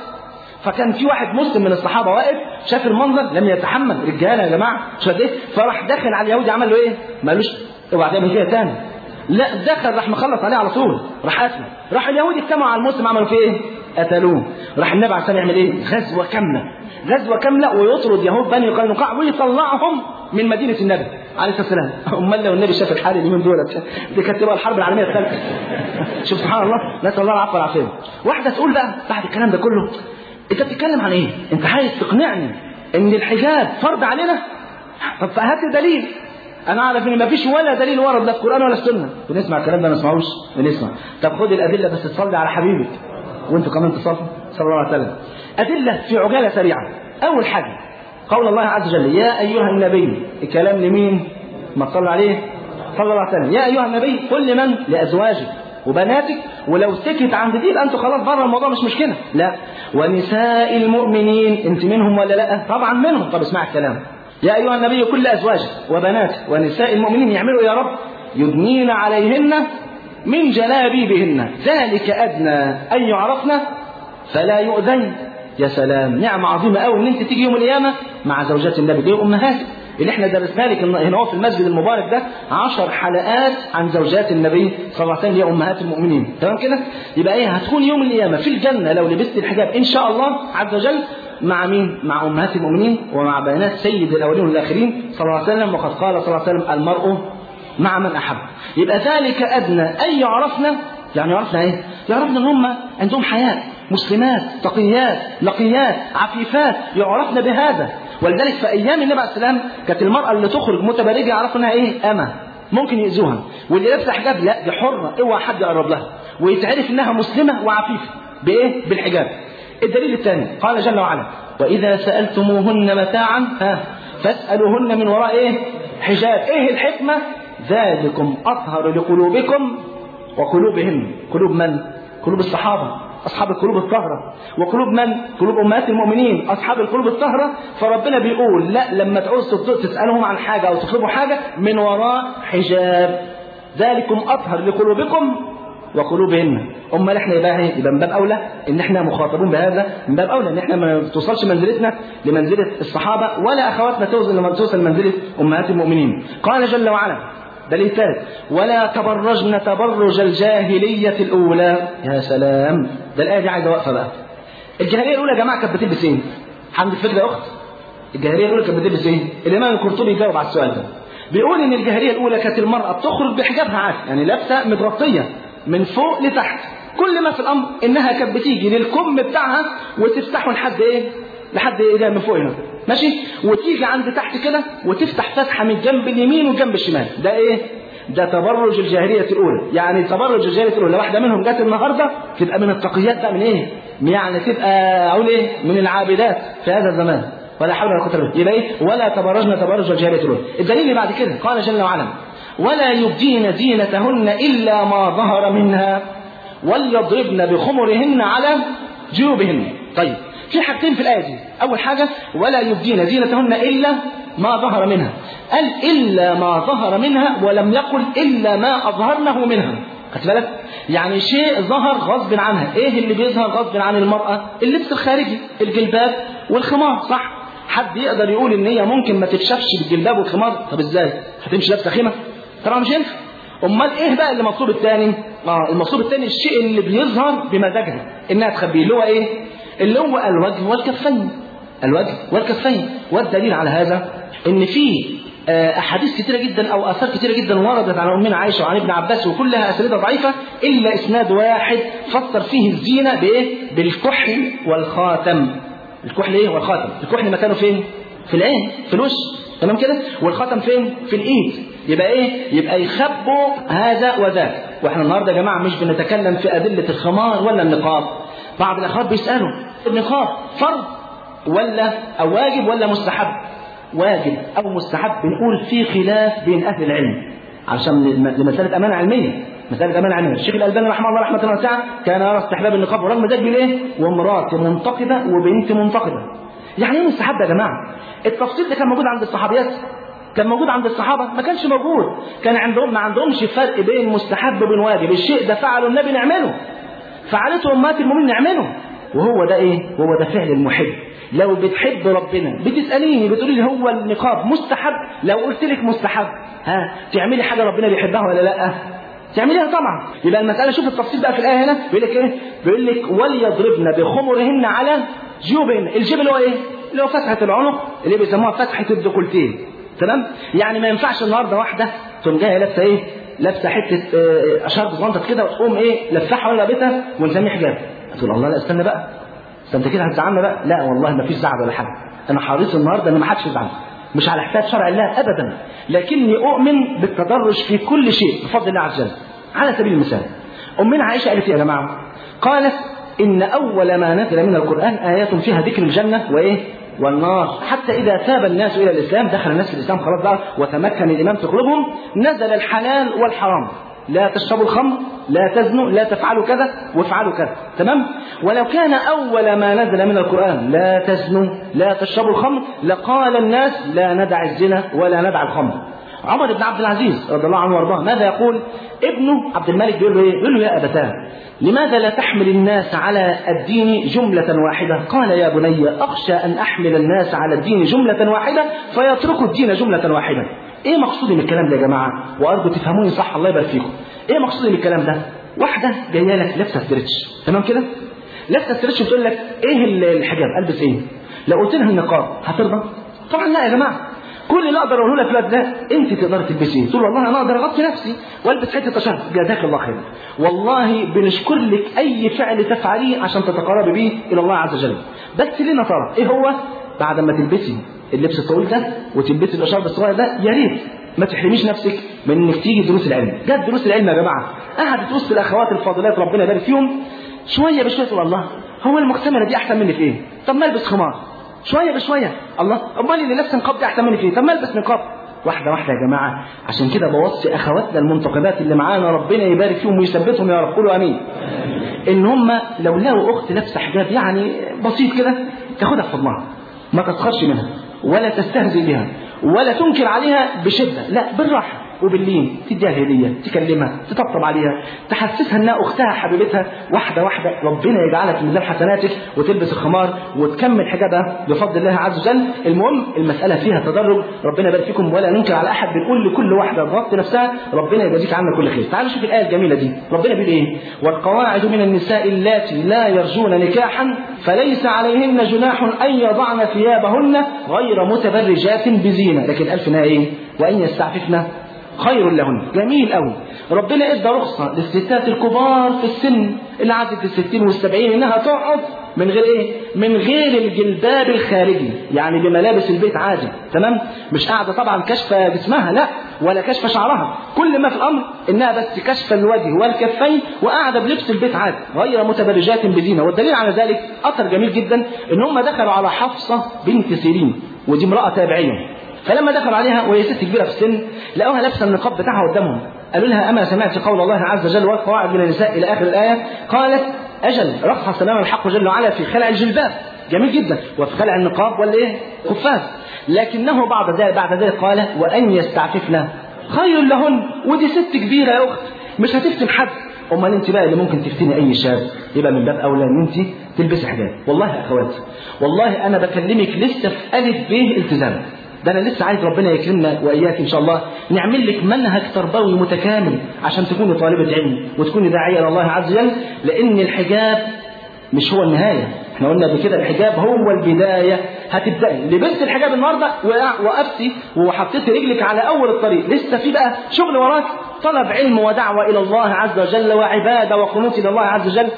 فكان في واحد مسلم من الصحابة واقف شاف المنظر لم يتحمل. رجالة يا جماعة مش إيه؟ فراح داخل على اليهودي عمل له إيه؟ ما قالوش اوعى تعمل كده تاني. لا دخل راح مخلص عليه على طول راح اسلم راح اليهود اجتمعوا على المسلم عملوا فيه إيه؟ قتلوه. راح النبي عليه يعمل إيه؟ غزوة كاملة. غزوة كاملة ويطرد يهود بني قينقاع ويطلعهم من مدينة النبي عليه الصلاة والسلام. أمال لو النبي شاف الحال اليومين دولت دي كانت تبقى الحرب العالمية الثالثة. شوف سبحان الله نسال الله العفو والعافية. واحدة تقول بقى بعد الكلام ده كله انت بتتكلم عن إيه؟ انت عايز تقنعني ان الحجاب فرض علينا؟ طب فهات دليل أنا اعرف ان مفيش ولا دليل ورد لا في القرآن ولا السنة. بنسمع الكلام ده ما نسمعوش بنسمع طب خد الأدلة بس تصلي على حبيبك. وانتوا كمان تصلوا صلى الله عليه وسلم. أدلة في عجالة سريعة. أول حاجة قول الله عز وجل يا أيها النبي الكلام لمين؟ ما تصلى عليه؟ صلى الله عليه وسلم. يا أيها النبي قل لمن؟ لأزواجك. وبناتك ولو سكت عند دي أنتوا خلاص بره الموضوع مش مشكلة. لا. ونساء المؤمنين أنت منهم ولا لا؟ طبعا منهم. طب اسمع الكلام. يا أيها النبي كل أزواجك وبناتك ونساء المؤمنين يعملوا يا رب يدنين عليهن من جلابيبهن. ذلك أدنى أن يعرفن فلا يؤذين يا سلام. نعمة عظيمة قوي إن أنت تيجي يوم القيامة مع زوجات النبي. دي أمهاتك. اللي إحنا درسنا لك هنا في المسجد المبارك ده عشر حلقات عن زوجات النبي صلى الله عليه وسلم هي أمهات المؤمنين. تمام كده؟ يبقى إيه؟ هتكون يوم القيامة في الجنة لو لبست الحجاب إن شاء الله عز وجل مع مين؟ مع أمهات المؤمنين ومع بنات سيد الأولين والآخرين صلى الله عليه وسلم. وقد قال صلى الله عليه وسلم المرء مع من أحب. يبقى ذلك أدنى. ان يعرفنا يعني يعرفنا إيه؟ يعرفنا إن هم عندهم حياء مسلمات تقيات نقيات عفيفات. يعرفن بهذا. ولذلك في أيام النبي عليه السلام كانت المرأة اللي تخرج متبرجة يعرفوا إنها إيه؟ أمة ممكن يأذوها واللي لابسه حجاب لا دي حرة اوعى حد يقرب لها ويتعرف إنها مسلمة وعفيفة بإيه؟ بالحجاب الدليل الثاني قال جل وعلا وإذا سألتموهن متاعا ها فاسألوهن من وراء إيه؟ حجاب إيه الحكمة؟ ذلكم أطهر لقلوبكم وقلوبهن قلوب من؟ قلوب الصحابة أصحاب القلوب الطاهرة. وقلوب من؟ قلوب أمهات المؤمنين. أصحاب القلوب الطاهرة. فربنا بيقول لا لما تعوز تسألهم عن حاجة أو تطلبوا حاجة من وراء حجاب. ذلكم أطهر لقلوبكم وقلوبهن. امال إحنا يبقى إيه يبقى من باب أولى إن إحنا مخاطبون بهذا. من باب أولى إن إحنا ما توصلش منزلتنا لمنزلة الصحابة ولا أخواتنا توصل توصل لمنزلة أمهات المؤمنين. قال جل وعلا دليل ثالث ولا تبرجن تبرج الجاهلية الأولى. يا سلام. ده الآية دي عايزة وقفة بقى. الجاهلية الأولى يا جماعة كانت بتلبس إيه عندك فكره يا أخت. الجاهلية الأولى كانت بتلبس إيه الإمام القرطبي يجاوب على السؤال ده. بيقول إن الجاهلية الأولى كانت المرأة بتخرج بحجابها عادي يعني لابسة متغطيه من فوق لتحت. كل ما في الأمر إنها كانت بتيجي للكم بتاعها وتفتحه لحد إيه؟ لحد إيه من فوق هنا. ماشي؟ وتيجي عند تحت كده وتفتح فتحة من جنب اليمين وجنب الشمال. ده إيه؟ ده تبرج الجاهلية الأولى. يعني تبرج الجاهلية الأولى. واحدة منهم جت النهاردة تبقى من التقيات بقى من إيه؟ يعني تبقى أقول إيه؟ من العابدات في هذا الزمان. ولا حول ولا قوة إلا بالله. يبقى إيه؟ ولا تبرجنا تبرج الجاهلية الأولى. الدليل اللي بعد كده. قال جل وعلا ولا يبدين زينتهن إلا ما ظهر منها وليضربن بخمرهن على جيوبهن. طيب. في حاجتين في الآية دي. أول حاجة ولا يبدين زينتهن إلا ما ظهر منها. قال إلا ما ظهر منها ولم يقل إلا ما أظهرنه منها. خدت بالك؟ يعني شيء ظهر غصب عنها. إيه اللي بيظهر غصب عن المرأة؟ اللبس الخارجي الجلباب والخمار صح؟ حد يقدر يقول إن هي ممكن ما تتشافش بالجلباب والخمار؟ طب إزاي؟ هتمشي لابسة خيمة؟ طبعا مش ينفع. أمال إيه بقى اللي مطلوب الثاني؟ آه المطلوب الثاني الشيء اللي بيظهر بمزاجها إنها تخبيه. اللي هو إيه؟ اللي هو الوجه والكفين الوجه والكفين والدليل على هذا إن في أحاديث كثيره جدا أو آثار كثيره جدا وردت عن امنا عائشة وعن ابن عباس وكلها اسانيدها ضعيفة إلا إسناد واحد فسر فيه الزينة بايه؟ بالكحل والخاتم. الكحل إيه والخاتم؟ الكحل مكانه فين؟ في العين في الوش تمام كده؟ والخاتم فين؟ في الإيد. يبقى إيه؟ يبقى يخبوا هذا وذاك. وإحنا النهارده يا جماعة مش بنتكلم في أدلة الخمار ولا النقاب. بعض الأخوات بيسألوا النقاب فرض ولا أو واجب ولا مستحب؟ واجب أو مستحب. بنقول في خلاف بين أهل العلم. عشان لمسألة أمانة علمية. مسألة أمانة علمية. الشيخ الألباني رحمه الله رحمة واسعه كان يرى استحباب النقاب ورغم ذلك بيقول إيه؟ وامرأة منتقده وبنت منتقده يعني إيه مستحب يا جماعة؟ التفصيل ده كان موجود عند الصحابيات كان موجود عند الصحابة ما كانش موجود. كان عندهم ما عندهمش فرق بين مستحب وبين واجب. الشيء ده فعله النبي نعمله. فعلته أمهات المؤمنين نعمله. وهو ده إيه؟ وهو ده فعل المحب. لو بتحب ربنا بتساليني بتقولي لي هو النقاب مستحب؟ لو قلت لك مستحب. ها؟ تعملي حاجة ربنا بيحبها ولا لأ؟ تعمليها طبعا. يبقى المسألة شوف التفصيل بقى في الآية هنا. بيقول لك إيه؟ بيقول لك وليضربن بخمرهن على جيوبهن. الجيب اللي هو إيه؟ اللي هو فتحه العنق اللي بيسموها فتحه الديكولتيه تمام؟ يعني ما ينفعش النهارده واحدة تقوم جاية لابسة إيه؟ لابسه حتة آه شرب صغنطط كده وتقوم إيه لفحها ولا بيتها ونسميه حجاب. تقول الله لا استنى بقى. انت كده هتزعلنا بقى؟ لا والله ما فيش زعل ولا حاجة. أنا حريص النهارده ان ما حدش يزعل. مش على حساب شرع الله ابدا. لكني اؤمن بالتدرج في كل شيء بفضل الله عز وجل. على سبيل المثال أمنا عائشة قالت يا جماعة؟ قالت إن أول ما نزل من القرآن آيات فيها ذكر الجنة وإيه؟ والنار. حتى إذا تاب الناس إلى الإسلام دخل الناس في الإسلام خلاص بقى وتمكن الإمام قلوبهم نزل الحلال والحرام. لا تشربوا الخمر لا تزنوا لا تفعلوا كذا وافعلوا كذا. تمام؟ ولو كان أول ما نزل من القرآن لا تزنوا لا تشربوا الخمر لقال الناس لا ندع الزنا ولا ندع الخمر. عمر بن عبد العزيز رضي الله عنه وارضاه ماذا يقول؟ ابنه عبد الملك بيقول له إيه؟ بيقول له يا أبتاه لماذا لا تحمل الناس على الدين جملة واحدة؟ قال يا بني أخشى أن أحمل الناس على الدين جملة واحدة فيتركوا الدين جملة واحدة. إيه مقصودي من الكلام ده يا جماعة؟ وأرجو تفهموني صح الله يبارك فيكم. إيه مقصودي من الكلام ده؟ واحدة جاية لك لابسة stretch تمام كده؟ لابسة stretch بتقول لك إيه الحجاب؟ ألبس إيه؟ لو قلت لها النقاب هترضى؟ طبعا لا يا جماعة. كل اللي أقدر أقوله لك الوقت ده أنت تقدري تلبسي تقول والله أنا أقدر أغطي نفسي. والبس حتة تشهد جزاك الله خير. والله بنشكر لك أي فعل تفعليه عشان تتقربي به إلى الله عز وجل. بس لنا طرف. إيه هو؟ بعد ما تلبسي اللبس الطويل ده وتلبسي الاشارب الصغير ده يا ريت ما تحرميش نفسك من إنك تيجي دروس العلم. جت دروس العلم يا جماعة. قعدت وسط الأخوات الفاضلات ربنا يبارك فيهم. شوية بشوية الله هو المكتمله دي أحسن مني في إيه؟ طب ما ألبس خمار. شوية بشوية. الله امال اللي لابسه نقاب دي أحسن مني في إيه طب ما ألبس نقاب واحدة واحدة يا جماعة. عشان كده بوصي أخواتنا المنتقبات اللي معانا ربنا يبارك فيهم ويثبتهم يا رب. قولوا آمين. إن هم لو لقوا أخت لابسة حجاب يعني بسيط كده تاخدها في حضنها ما تسخرش منها ولا تستهزئ بها ولا تنكر عليها بشدة. لا بالراحة. وباللين تديها تكلمها تطبطب عليها تحسسها إنها أختها حبيبتها واحدة واحدة ربنا في ميزان حسناتك وتلبس الخمار وتكمل حجابها بفضل الله عز وجل. المهم المسألة فيها تدرج ربنا يبارك فيكم ولا ننكر على أحد بنقول لكل واحدة تغطي نفسها ربنا يجازيك عنا كل خير. تعالوا شوف الآية الجميلة دي ربنا بيقول إيه؟ والقواعد من النساء اللاتي لا يرجون نكاحا فليس عليهن جناح أن يضعن ثيابهن غير متبرجات بزينة. لكن ألف إيه؟ وإن يستعففن خير لهن. جميل قوي. ربنا إدى رخصة للستات الكبار في السن اللي عدت الستين والسبعين إنها تقعد من غير إيه؟ من غير الجلباب الخارجي. يعني بملابس البيت عادي. تمام؟ مش قاعدة طبعا كشف جسمها لا. ولا كشف شعرها. كل ما في الأمر إنها بس كشف الوجه والكفين وقاعدة بلبس البيت عادي. غير متبرجات بزينه والدليل على ذلك أثر جميل جدا إن هم دخلوا على حفصة بنت سيرين. ودي امرأة تابعية. فلما دخلوا عليها وهي ست كبيرة في السن لقوها لابسة النقاب بتاعها قدامهم. قالوا لها أما سمعت قول الله عز وجل والقواعد من النساء إلى آخر الآية؟ قالت أجل رخص لنا الحق جل وعلا في خلع الجلباب. جميل جدا. وفي خلع النقاب ولا إيه؟ خفاف لكنه بعد ذلك بعد ذلك قال وأن يستعففن خير لهن. ودي ست كبيرة يا أخت. مش هتفتن حد. أمال أنت بقى اللي ممكن تفتني أي شاب؟ يبقى من باب أولى إن أنت تلبسي حجاب. والله يا أخواتي والله أنا بكلمك لسه في ألف ب التزام. ده أنا لسه عايز ربنا يكرمنا وإياك إن شاء الله نعمل لك منهج تربوي متكامل عشان تكوني طالبه علم وتكوني داعية إلى الله عز وجل لأن الحجاب مش هو النهاية. إحنا قلنا قبل كده الحجاب هو البداية. هتبدأي. لبست الحجاب النهارده وقفتي وحطيتي رجلك على أول الطريق. لسه في بقى شغل وراك. طلب علم ودعوة إلى الله عز وجل وعبادة وقنوت إلى الله عز وجل.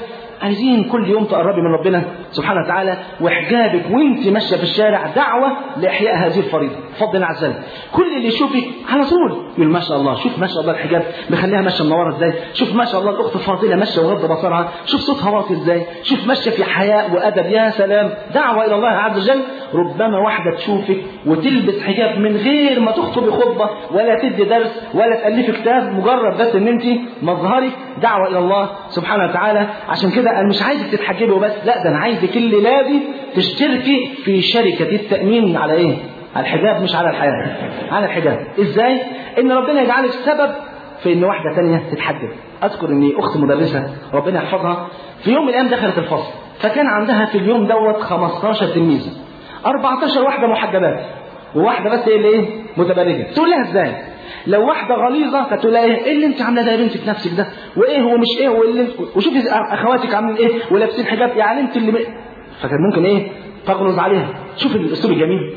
عايزين كل يوم تقربي من ربنا سبحانه وتعالى وحجابك وانت ماشية في الشارع دعوة لإحياء هذه الفريضة. بفضل الله عز وجل كل اللي يشوفك على طول يقول ما شاء الله شوف ما شاء الله الحجاب مخليها ماشية منورة إزاي؟ شوف ما شاء الله الأخت الفاضله ماشية وغض بصرها شوف صوتها واطي إزاي؟ شوف ماشية في حياء وأدب. يا سلام. دعوة إلى الله عز وجل. ربما واحدة تشوفك وتلبس حجاب من غير ما تخطبي خطبه ولا تدي درس ولا تألفي كتاب مجرد بس إن أنت مظهرك. دعوة إلى الله سبحانه وتعالى. عشان كده أنا مش عايزك تتحجبي وبس لا ده أنا عايزك الليلة دي تشتركي في شركة التأمين على إيه؟ على الحجاب مش على الحياة على الحجاب. إزاي؟ إن ربنا يجعلك سبب في إن واحدة ثانية تتحجب. أذكر إني أخت مدرسة ربنا يحفظها في يوم من الأيام دخلت الفصل فكان عندها في اليوم دوت 15 تلميذة 14 واحدة محجبات وواحدة بس هي اللي إيه؟ متبرجة. تقول لها إزاي؟ لو واحدة غليظة فتقول لها إيه اللي أنت عاملة ده يا بنتي في نفسك ده؟ وإيه هو مش إيه واللي وشوفي أخواتك عاملين إيه ولابسين حجاب يعني أنت اللي فكان ممكن إيه؟ تغلظ عليها. شوف الأسلوب الجميل.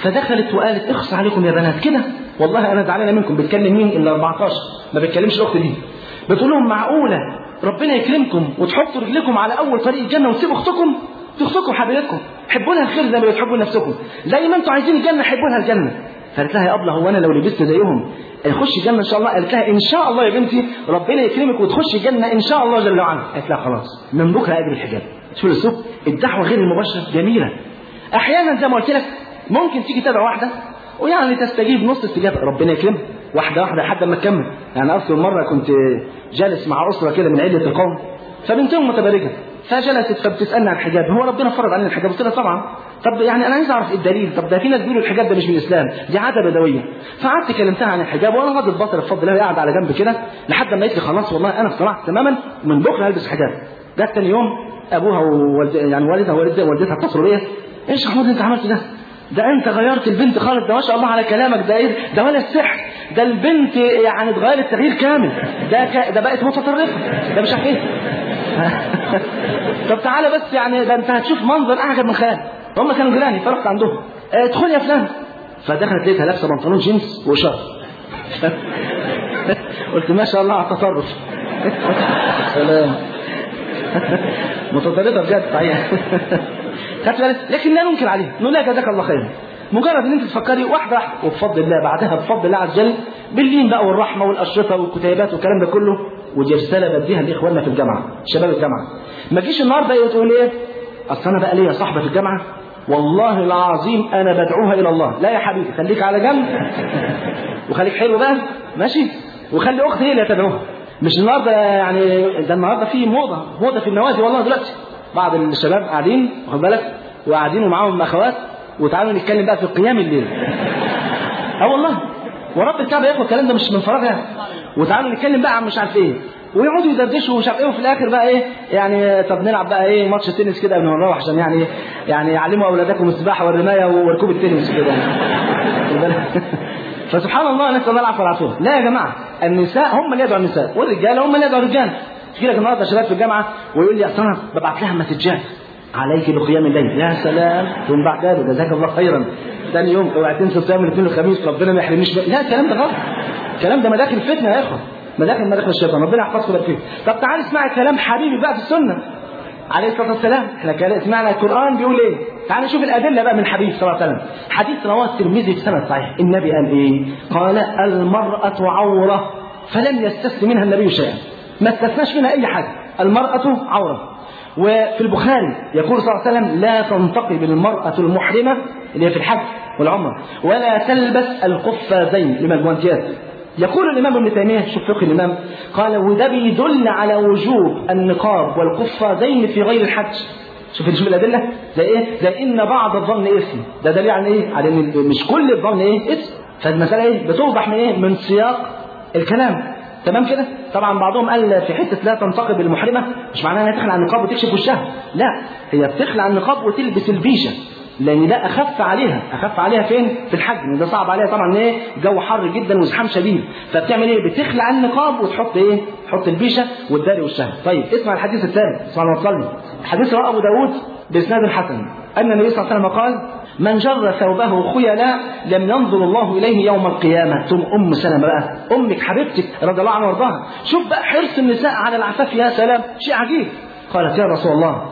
فدخلت وقالت اخص عليكم يا بنات. كده. والله أنا زعلانة منكم. بتكلم مين؟ الا 14 ما بتكلمش الأخت دي. بتقول لهم معقولة؟ ربنا يكرمكم وتحطوا رجلكم على أول طريق الجنة وتسيبوا أختكم؟ تختكم حبيبتكم. حبوا لها الخير زي ما بتحبوا نفسكم زي ما أنتم عايزين الجنة حبوا لها الجنة. فقالت لها يا أبلة هو أنا لو لبست زيهم اخش الجنة إن شاء الله؟ قالت لها إن شاء الله يا بنتي ربنا يكرمك وتخش الجنة إن شاء الله جل وعلا. قالت لها خلاص من بكرة أجري الحجاب. شوف الاسلوب الدعوة غير المباشرة جميلة. أحيانا زي ما قلت لك ممكن تيجي تدعو واحدة ويعني تستجيب نص استجابة. ربنا يكرمك. واحدة واحدة لحد ما تكمل. يعني أذكر مرة كنت جالس مع أسرة كده من عده القوم فبنتهم متبرجه فجلست فبتسالني عن الحجاب. هو ربنا فرض علينا الحجاب. قلت لها طبعا. طب يعني أنا عايز أعرف الدليل؟ طب ده في ناس بيقولوا الحجاب ده مش من الإسلام. دي عادة بدوية. فقعدت كلمتها عن الحجاب وأنا غضت بصري بفضل الله قاعد على جنب كده لحد ما قالت لي خلاص والله أنا اقتنعت تماما من بكرة هلبس حجاب. جت تاني يوم أبوها ووالد يعني والدها ووالدتها والدتها اتصلوا بيا. إيش يا محمود أنت عملت ده؟ ده أنت غيرت البنت خالص. ده ما شاء الله على كلامك. ده إيه؟ ده ولا السحر. ده البنت يعني اتغيرت تغيير كامل. ده ك... ده بقت متطرفة. ده مش عارف إيه. طب تعالى بس يعني ده انت هتشوف منظر اعجب من خيال هم كانوا جيراني فرحت عندهم. ادخل يا فلان. فدخلت لقيتها لابسة بنطلون جينز وشرط قلت ما شاء الله على التطرف سلام. متطرفه بجد صحيح. خدت بالك؟ لكن لا ننكر عليها. نقول لها جزاك الله خيرا مجرد إن أنت تفكري واحدة واحدة وبفضل الله بعدها بفضل الله عز وجل باللين بقى والرحمة والأشرطة والكتيبات والكلام ده كله. ودي رساله بديها لاخواننا في الجامعة شباب الجامعة. ما تجيش النهارده تقول إيه؟ أصل أنا بقى ليا صاحبة في الجامعة. والله العظيم أنا بدعوها إلى الله. لا يا حبيبي خليك على جنب. وخليك حلو بقى. ماشي؟ وخلي أختي هي اللي تدعوها. مش النهارده يعني ده النهارده في موضة موضة في النوادي والله دلوقتي. بعض الشباب قاعدين واخد بالك؟ وقاعدين ومعاهم أخوات. وتعالوا نتكلم بقى في قيام الليل. أه والله. ورب الكعبة ياخد الكلام ده مش من فراغ يعني. وتعالوا نتكلم بقى عن مش عارف إيه. ويقعدوا يدردشوا ومش عارف إيه وفي الآخر بقى إيه يعني طب نلعب بقى إيه ماتش تنس كده قبل ما نروح عشان يعني يعني يعلموا أولادكم السباحة والرماية وركوب التنس كده فسبحان الله نسال الله العفو والعافيه لا يا جماعة النساء هم اللي يدعوا النساء والرجال هم اللي يدعوا الرجال. تجي لك النهارده شباب في الجامعة ويقول لي اصل أنا ببعت لها مسجات. عليك بقيام الليل. يا سلام. ثم بعد ذلك جزاك الله خيرا. ثاني يوم اوعى تنسى صيام الاثنين والخميس ربنا ما يحرمنيش. لا الكلام ده غلط. الكلام ده مداخل فتنة يا إخوة. مداخل مداخل الشيطان. ربنا يحفظكم ويبارك فيك طب تعالى اسمعي كلام حبيبي بقى في السنة. عليه الصلاة والسلام. إحنا سمعنا القرآن بيقول إيه؟ تعالى نشوف الأدلة بقى من حبيب صلى الله عليه وسلم. حديث رواه الترمذي في سند صحيح. النبي قال إيه؟ قال المرأة عورة فلم يستثن منها النبي شيئا. ما استثناش منها أي حاجة. المرأة عورة. وفي البخاري يقول صلى الله عليه وسلم لا تنتقب المرأة المحرمة اللي هي في الحج والعمرة ولا تلبس القفازين لمجوانتيات يقول الإمام ابن تيمية شوف فقه الإمام قال وده بيدل على وجوب النقاب والقفازين في غير الحج شوف شوف الأدلة زي إيه؟ زي إن بعض الظن اسم ده دليل على إيه؟ على إن مش كل الظن إيه؟ اسم فالمسألة إيه؟ بتوضح من إيه؟ من سياق الكلام تمام كده طبعا بعضهم قال في حتة لا تنتقب المحرمة مش معناها إنها تخلع النقاب وتكشف وشها لا هي بتخلع النقاب وتلبس البيشه لأن ده أخف عليها. أخف عليها فين؟ في الحجم. ده صعب عليها طبعا إيه جو حر جدا وزحام شديد. فبتعمل إيه؟ بتخلع النقاب وتحط إيه؟ تحط البيشة والداري والشهر طيب اسمع الحديث الثاني. اسمع المصلي حديث رواه أبو داود بإسناد حسن. أن النبي صلى الله عليه وسلم قال من جر ثوبه خيلاء لم ينظر الله إليه يوم القيامة. ثم أم سلمة بقى. أمك حبيبتك رضي الله عنها وارضاها. شوف بقى حرص النساء على العفاف يا سلام. شيء عجيب. قالت يا رسول الله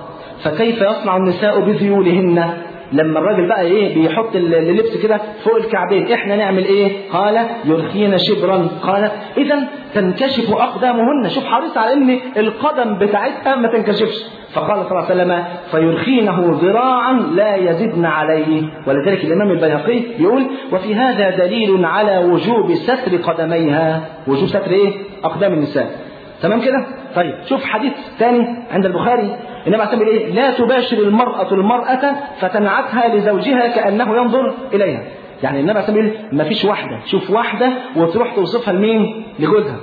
فكيف يصنع النساء بذيولهن؟ لما الراجل بقى إيه بيحط اللبس كده فوق الكعبين إحنا نعمل إيه؟ قال يرخين شبرا. قال اذا تنكشف أقدامهن. شوف حريص على إن القدم بتاعتها ما تنكشفش. فقال صلى الله عليه وسلم فيرخينه ذراعا لا يزدن عليه. ولذلك الإمام البيهقي يقول وفي هذا دليل على وجوب ستر قدميها. وجوب ستر إيه؟ أقدام النساء. تمام كده؟ طيب شوف حديث ثاني عند البخاري. عليه الصلاه إيه؟ لا تباشر المرأة المرأة فتنعتها لزوجها كأنه ينظر إليها. يعني النبي عليه الصلاه ما فيش واحدة. تشوف واحدة وتروح توصفها لمين؟ لجوزها.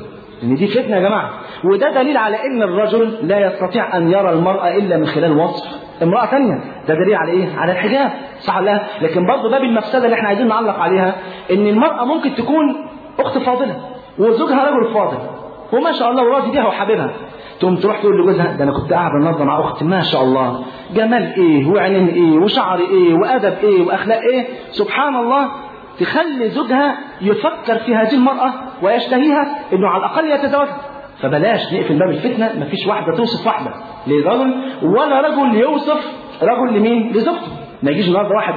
ان دي فتنة يا جماعة. وده دليل على إن الرجل لا يستطيع أن يرى المرأة إلا من خلال وصف. امرأة ثانية. ده دليل على إيه؟ على الحجاب. صح ولا لا؟ لكن برضه باب المفسدة اللي إحنا عايزين نعلق عليها إن المرأة ممكن تكون أخت فاضلة وزوجها رجل فاضل. وما شاء الله وراضي بيها وحبيبها. تقوم تروح تقول لجوزها ده أنا كنت قاعدة النهارده مع أختي ما شاء الله. جمال إيه؟ وعينين إيه؟ وشعر إيه؟ وأدب إيه؟ وأخلاق إيه؟ سبحان الله تخلي زوجها يفكر في هذه المرأة ويشتهيها إنه على الأقل يتزوجها فبلاش نقفل باب الفتنة مفيش واحدة توصف واحدة لرجل ولا رجل يوصف رجل لمين؟ لزوجته. ما يجيش النهارده واحد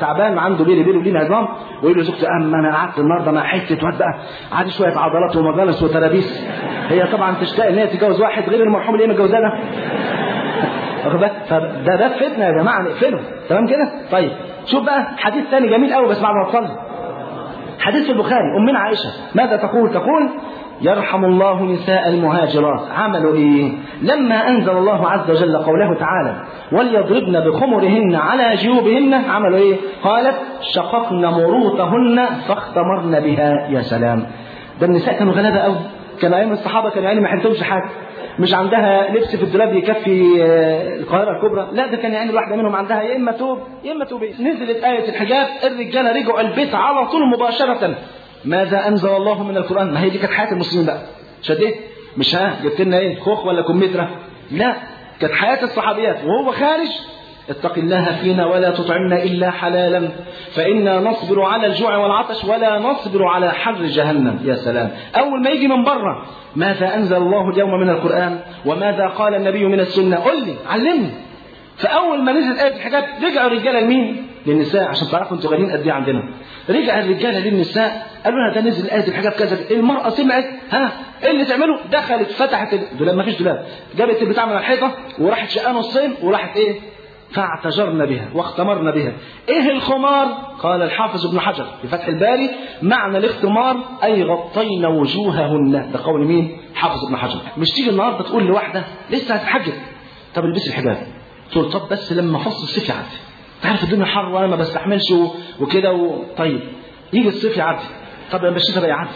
تعبان عنده beri beri وليه عظام ويقول لزوجته أما أنا قعدت النهارده مع حتة واد بقى عادي شوية عضلات ومجانص وترابيس هي طبعا تشتاق إن هي تتجوز واحد غير المرحوم اللي هي متجوزاه ده. واخد بالك فده ده فتنة يا جماعة نقفله. تمام كده؟ طيب شوف بقى حديث ثاني جميل قوي بس بعد ما تصلي حديث في البخاري امنا عائشة ماذا تقول؟ تقول يرحم الله نساء المهاجرات. عملوا إيه؟ لما أنزل الله عز وجل قوله تعالى وليضربن بخمرهن على جيوبهن عملوا إيه؟ قالت شققن مروطهن فاختمرن بها. يا سلام! ده النساء كانوا غلابة قوي كان أيام الصحابة كانوا يعني ما حلتهمش حاجة. مش عندها لبس في الدولاب يكفي القاهرة الكبرى. لا ده كان يعني الواحدة منهم عندها يا إما توب يا إما توب نزلت آية الحجاب الرجاله رجعوا البيت على طول مباشرة. ماذا أنزل الله من القرآن؟ ما هي دي كانت حياة المسلمين بقى. مش إيه؟ مش ها؟ جبت لنا إيه؟ خوخ ولا كمثرى؟ لا. كانت حياة الصحابيات. وهو خارج. اتق الله فينا ولا تطعمنا إلا حلالا. فإنا نصبر على الجوع والعطش ولا نصبر على حر جهنم. يا سلام. أول ما يجي من بره ماذا أنزل الله اليوم من القرآن؟ وماذا قال النبي من السنة؟ قل لي. علمني. فأول ما نزلت آية الحجاب رجعوا الرجاله لمين للنساء عشان تعرفوا أنتوا غاليين قد إيه عندنا؟ رجع الرجاله للنساء قالوا لها ده نزل إيه الحجاب كذا المرأة سمعت. ها إيه اللي تعمله؟ دخلت فتحت الدولاب ما فيش دولاب. جابت البتاع من الحيطة وراحت شقاه نصين وراحت إيه؟ فاعتجرن بها واختمرن بها. إيه الخمار؟ قال الحافظ ابن حجر في فتح الباري. معنى الاختمار أي غطين وجوههن. ده قول مين؟ حافظ ابن حجر. مش تيجي النهارده تقول لواحده لسه هتحجب طب البسي الحجاب. تقول طب بس لما فصل الصيف يعدي تعرف الدنيا حر وأنا ما بستحملش. وكده و... طيب. يجي الصيف يعدي. طب لما الشتاء بقى يعدي.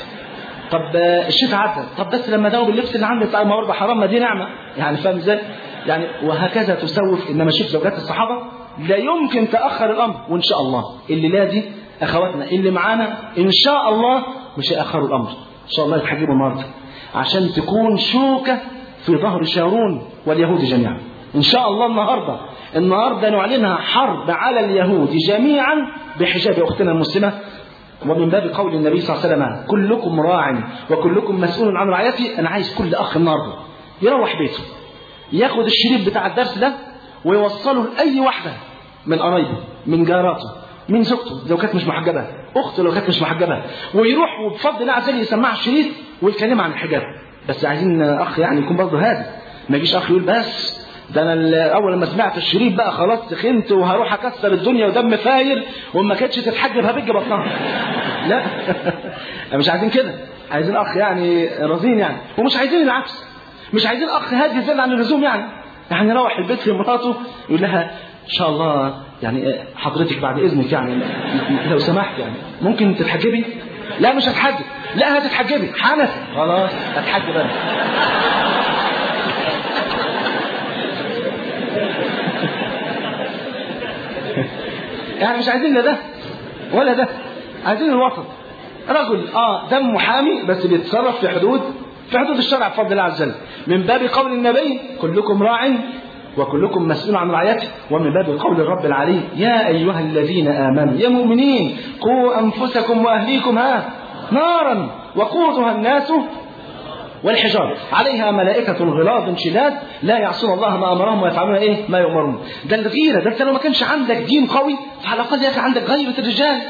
طب الشتاء عدى. طب بس لما اداوم اللبس اللي عندي ما برضه حرام ما دي نعمة. يعني فاهم إزاي؟ يعني وهكذا تسوف. إنما شوف زوجات الصحابة لا يمكن تأخر الأمر. وإن شاء الله. اللي لا دي أخواتنا. اللي معانا إن شاء الله مش هيأخروا الأمر. إن شاء الله يتحجبوا النهارده عشان تكون شوكة في ظهر شارون واليهود جميعا. إن شاء الله النهارده. النهارده نعلنها حرب على اليهود جميعا بحجاب أختنا المسلمة. ومن باب قول النبي صلى الله عليه وسلم كلكم راع وكلكم مسؤول عن رعيته. أنا عايز كل أخ النهارده يروح بيته ياخد الشريط بتاع الدرس ده ويوصله لأي واحدة من قرايبه من جاراته من زوجته لو كانت مش محجبة أخته لو كانت مش محجبة. ويروح وبفضل الله عز وجل يسمعها الشريط ويكلمها عن الحجاب. بس عايزين أخ يعني يكون برضه هادي. ما يجيش أخ يقول بس ده أنا أول لما سمعت الشريط بقى خلاص سخنت وهروح أكسر الدنيا ودم فاير وما كانتش تتحجب هبج بطنها. لا. مش عايزين كده. عايزين أخ يعني رزين يعني. ومش عايزين العكس. مش عايزين أخ هادي زيادة عن اللزوم يعني. يعني يروح البيت لمراته يقول لها إن شاء الله يعني حضرتك بعد إذنك يعني لو سمحت يعني. ممكن تتحجبي؟ لا مش هتحجب. لا هتتحجبي. حنفي خلاص هتحجب أنا. يعني مش عايزين لا ده ولا ده عايزين الوسط. رجل آه دم محامي بس بيتصرف في حدود في حدود الشرع بفضل الله عز وجل. من باب قول النبي كلكم راع وكلكم مسؤول عن رعيته. ومن باب قول الرب العلي يا أيها الذين آمنوا يا مؤمنين قوا أنفسكم وأهليكم ها نارا وقودها الناس والحجارة عليها ملائكة غلاظ شداد لا يعصون الله ما أمرهم ويفعلون إيه؟ ما يؤمرون. ده الغيرة ده أنت لو ما كانش عندك دين قوي. فعلى الأقل يا أخي عندك غيرة الرجال.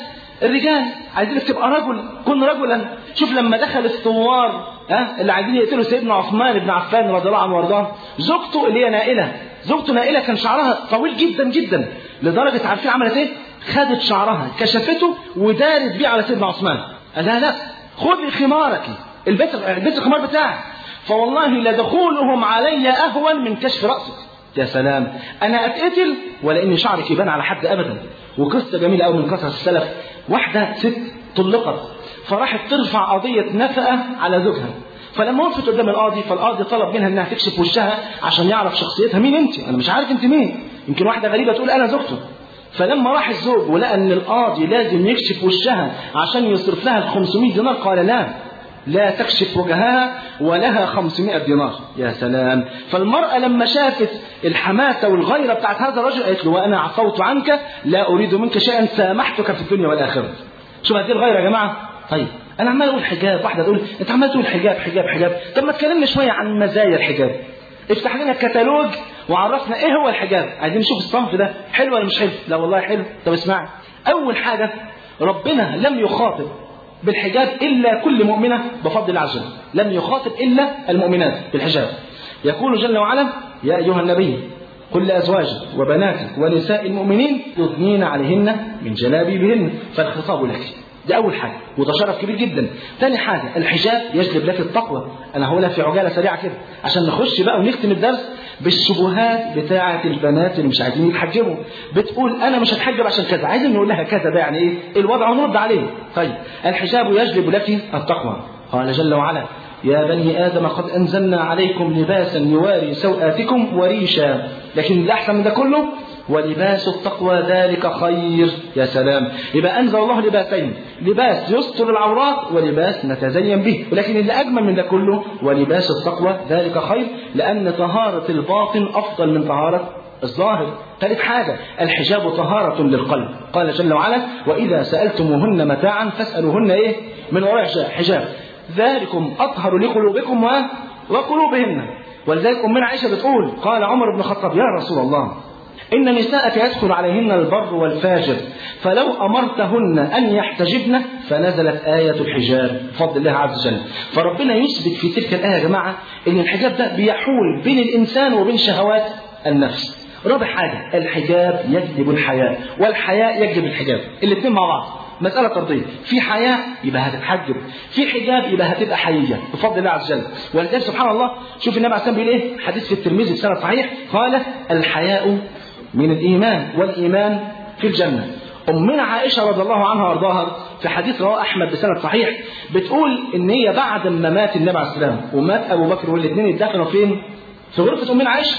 الرجال عايزينك تبقى رجل كن رجلا. شوف لما دخل الثوار ها؟ اللي عايزين يقتلوا سيدنا عثمان بن عفان رضي الله عنه وأرضاه. زوجته اللي هي نائلة. زوجته نائلة كان شعرها طويل جدا جدا. لدرجة عارفين عملت إيه؟ خدت شعرها كشفته ودارت بيه على سيدنا عثمان. قال لها لا خذي خمارك. البس البس الخمار بتاعك. فوالله لدخولهم علي أهون من كشف رأسك. يا سلام. أنا أتقتل ولا ان شعرك يبان على حد ابدا. وقصة جميلة قوي من قصص السلف. واحدة ست طلقت. فراحت ترفع قضية نفقة على زوجها. فلما وقفت قدام القاضي فالقاضي طلب منها إنها تكشف وشها عشان يعرف شخصيتها. مين أنت؟ أنا مش عارف أنت مين. يمكن واحدة غريبة تقول أنا زوجته. فلما راح الزوج ولقى إن القاضي لازم يكشف وشها عشان يصرف لها ال 500 دينار قال لا. لا تكشف وجهها ولها 500 دينار. يا سلام. فالمرأة لما شافت الحماسة والغيرة بتاعت هذا الرجل قالت له وأنا عفوت عنك لا أريد منك شيئا سامحتك في الدنيا والآخرة. شوف هذه الغيرة يا جماعة؟ طيب أنا عمال أقول حجاب واحدة تقول أنت عمال تقول حجاب حجاب حجاب. طب ما تكلمنا شوية عن مزايا الحجاب. افتح لنا كتالوج وعرفنا إيه هو الحجاب. عايزين نشوف الصنف ده حلو ولا مش حلو؟ لا والله حلو. طب اسمع أول حاجة ربنا لم يخاطب بالحجاب إلا كل مؤمنة بفضل الله عز وجل لم يخاطب إلا المؤمنات بالحجاب. يقول جل وعلا يا أيها النبي قل لأزواجك وبناتك ونساء المؤمنين يضنين عليهن من جلابيبهن فالخطاب لك. دي أول حاجة وده شرف كبير جدا. ثاني حاجة الحجاب يجلب لك التقوى. أنا هقولها في عجالة سريعة كده. عشان نخش بقى ونختم الدرس بالشبهات بتاعة البنات اللي مش عايزين يتحجبوا. بتقول أنا مش هتحجب عشان كذا عايزين نقول لها كذا ده يعني إيه؟ الوضع ونرد عليه طيب الحجاب يجلب لك التقوى. قال جل وعلا يا بني آدم قد أنزلنا عليكم لباسا يواري سوآتكم وريشا. لكن الأحسن من ده كله ولباس التقوى ذلك خير. يا سلام. يبقى أنزل الله لباسين. لباس يستر العورات ولباس نتزين به. ولكن اللي أجمل من ده كله ولباس التقوى ذلك خير لأن طهارة الباطن أفضل من طهارة الظاهر. ثالث حاجة الحجاب طهارة للقلب. قال جل وعلا وإذا سألتموهن متاعا فاسألوهن إيه؟ من وراء حجاب. ذلكم أطهر لقلوبكم. وقلوبهن. ولذلك أمنا عائشة بتقول قال عمر بن الخطاب يا رسول الله إن نساءك يدخل عليهن البر والفاجر فلو أمرتهن أن يحتجبن فنزلت آية الحجاب بفضل الله عز وجل. فربنا يثبت في تلك الآية يا جماعة إن الحجاب ده بيحول بين الإنسان وبين شهوات النفس. رابع حاجة الحجاب يجلب الحياء والحياء يجلب الحجاب. الاثنين مع بعض. مسألة طردية في حياة يبقى هتتحجب في حجاب يبقى هتبقى حيية بفضل الله عز وجل. ولذلك سبحان الله شوف النبي عليه الصلاة والسلام بيقول إيه؟ حديث في الترمذي بسند صحيح قال الحياء من الإيمان والإيمان في الجنة. أمنا عائشة رضي الله عنها وأرضاها في حديث رواه أحمد بسند صحيح بتقول إن هي بعد ما مات النبي عليه السلام ومات أبو بكر والاثنين اتدفنوا فين؟ في غرفة أمنا عائشة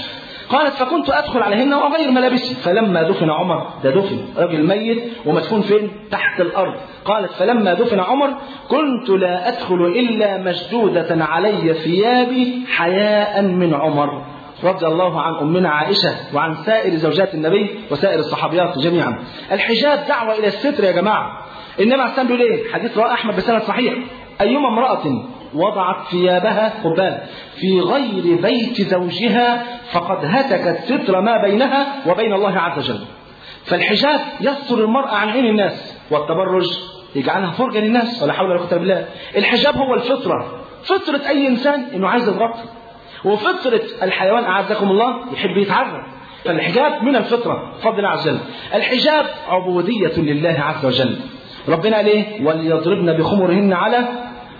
قالت فكنت أدخل عليهن وأغير ملابسي. فلما دفن عمر ده دفن راجل ميت ومدفون فين؟ تحت الأرض. قالت فلما دفن عمر كنت لا أدخل إلا مشدودة علي ثيابي حياء من عمر. رضي الله عن أمنا عائشة وعن سائر زوجات النبي وسائر الصحابيات جميعا. الحجاب دعوة إلى الستر يا جماعة. عليه السلام بيقول إيه حديث رواه أحمد بسند صحيح. أيما امرأة وضعت ثيابها خبال في غير بيت زوجها فقد هتكت ستر ما بينها وبين الله عز وجل. فالحجاب يستر المرأة عن عين الناس والتبرج يجعلها فرجة للناس ولا حول ولا قوة بالله. الحجاب هو الفطرة. فطرة أي إنسان إنه عايز يتغطي وفطرة الحيوان أعزكم الله يحب يتعرف فالحجاب من الفطرة بفضل الله عز وجل. الحجاب عبودية لله عز وجل. ربنا قال إيه وليضربن بخمرهن على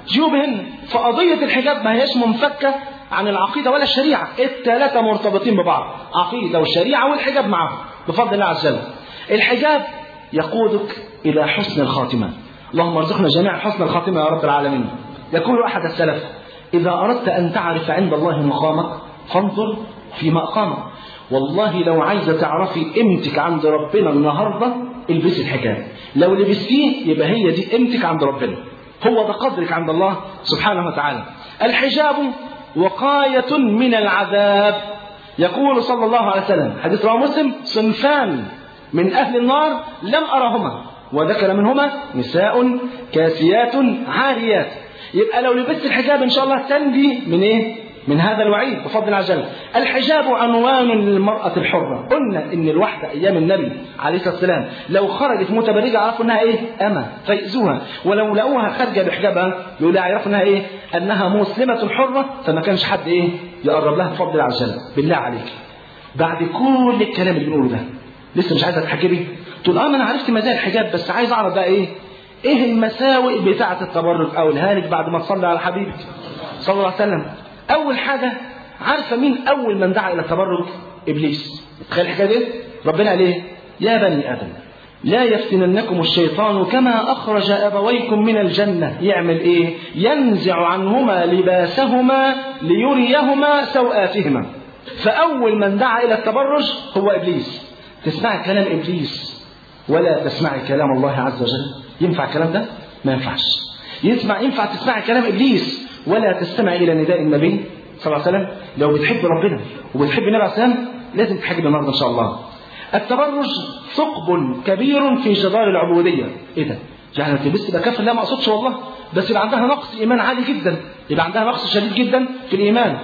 جيوبهن. فقضية الحجاب ما هيش منفكة عن العقيدة ولا الشريعة. الثلاثة مرتبطين ببعض عقيدة والشريعة والحجاب معهم. بفضل الله عز وجل. الحجاب يقودك إلى حسن الخاتمة. اللهم ارزقنا جميعا حسن الخاتمة يا رب العالمين. يقول أحد السلف إذا أردت أن تعرف عند الله مقامك فانظر في مقامك. والله لو عايزة تعرفي قيمتك عند ربنا النهاردة البسي الحجاب. لو لبستيه يبقى هي دي قيمتك عند ربنا. هو ده قدرك عند الله سبحانه وتعالى. الحجاب وقاية من العذاب. يقول صلى الله عليه وسلم حديث رواه مسلم صنفان من أهل النار لم أرهما وذكر منهما نساء كاسيات عاريات. يبقى لو لبست الحجاب إن شاء الله تنجي من إيه؟ من هذا الوعيد بفضل عجل الحجاب عنوان للمرأة الحرة. قلنا إن الواحدة أيام النبي عليه الصلاة والسلام لو خرجت متبرجة عرفوا إنها إيه؟ أما فيأذوها ولو لقوها خارجة بحجابها يقول يعرفوا إنها إيه؟ أنها مسلمة حرة فما كانش حد إيه؟ يقرب لها بفضل عجل بالله عليك. بعد كل الكلام اللي بنقوله ده لسه مش عايزة تحجبي؟ تقول ما أنا عرفت مزايا الحجاب بس عايز أعرف بقى إيه؟ إيه المساوئ بتاعة التبرج؟ أو الهالك بعد ما تصلي على حبيبك صلى الله عليه وسلم. أول حاجة عارفة مين أول من دعا إلى التبرج؟ إبليس. تخيل الحكاية دي؟ ربنا قال إيه؟ يا بني آدم لا يفتننكم الشيطان كما أخرج أبويكم من الجنة. يعمل إيه؟ ينزع عنهما لباسهما ليريهما سوآتهما. فأول من دعا إلى التبرج هو إبليس. تسمعي كلام إبليس؟ ولا تسمعي كلام الله عز وجل. ينفع الكلام ده؟ ما ينفعش. يسمع ينفع تسمعي كلام إبليس ولا تستمع إلى نداء النبي صلى الله عليه وسلم؟ لو بتحب ربنا وبتحب النبي عليه السلام لازم تحجب النهارده إن شاء الله. التبرج ثقب كبير في جدار العبودية. إيه ده؟ يعني تلبس تبقى كافر؟ لا ما أقصدش والله. بس يبقى عندها نقص إيمان عالي جدا. يبقى عندها نقص شديد جدا في الإيمان.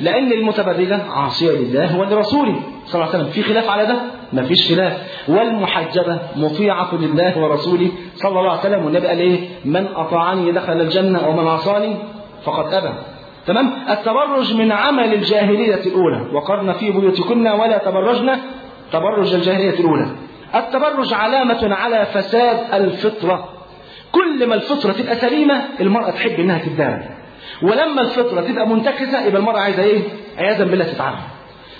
لأن المتبرجة عاصية لله ولرسوله صلى الله عليه وسلم. في خلاف على ده؟ ما فيش خلاف. والمحجبة مطيعة لله ورسوله صلى الله عليه وسلم. والنبي قال إيه؟ من أطاعني دخل الجنة ومن عصاني فقد أبى. تمام؟ التبرج من عمل الجاهلية الأولى. وقرن في بيوتكن ولا تبرجن تبرج الجاهلية الأولى. التبرج علامة على فساد الفطرة. كل ما الفطرة تبقى سليمة المرأة تحب إنها تتدارك ولما الفطرة تبقى منتكسة يبقى المرأة عايزة إيه؟ عياذا بالله تتعرف.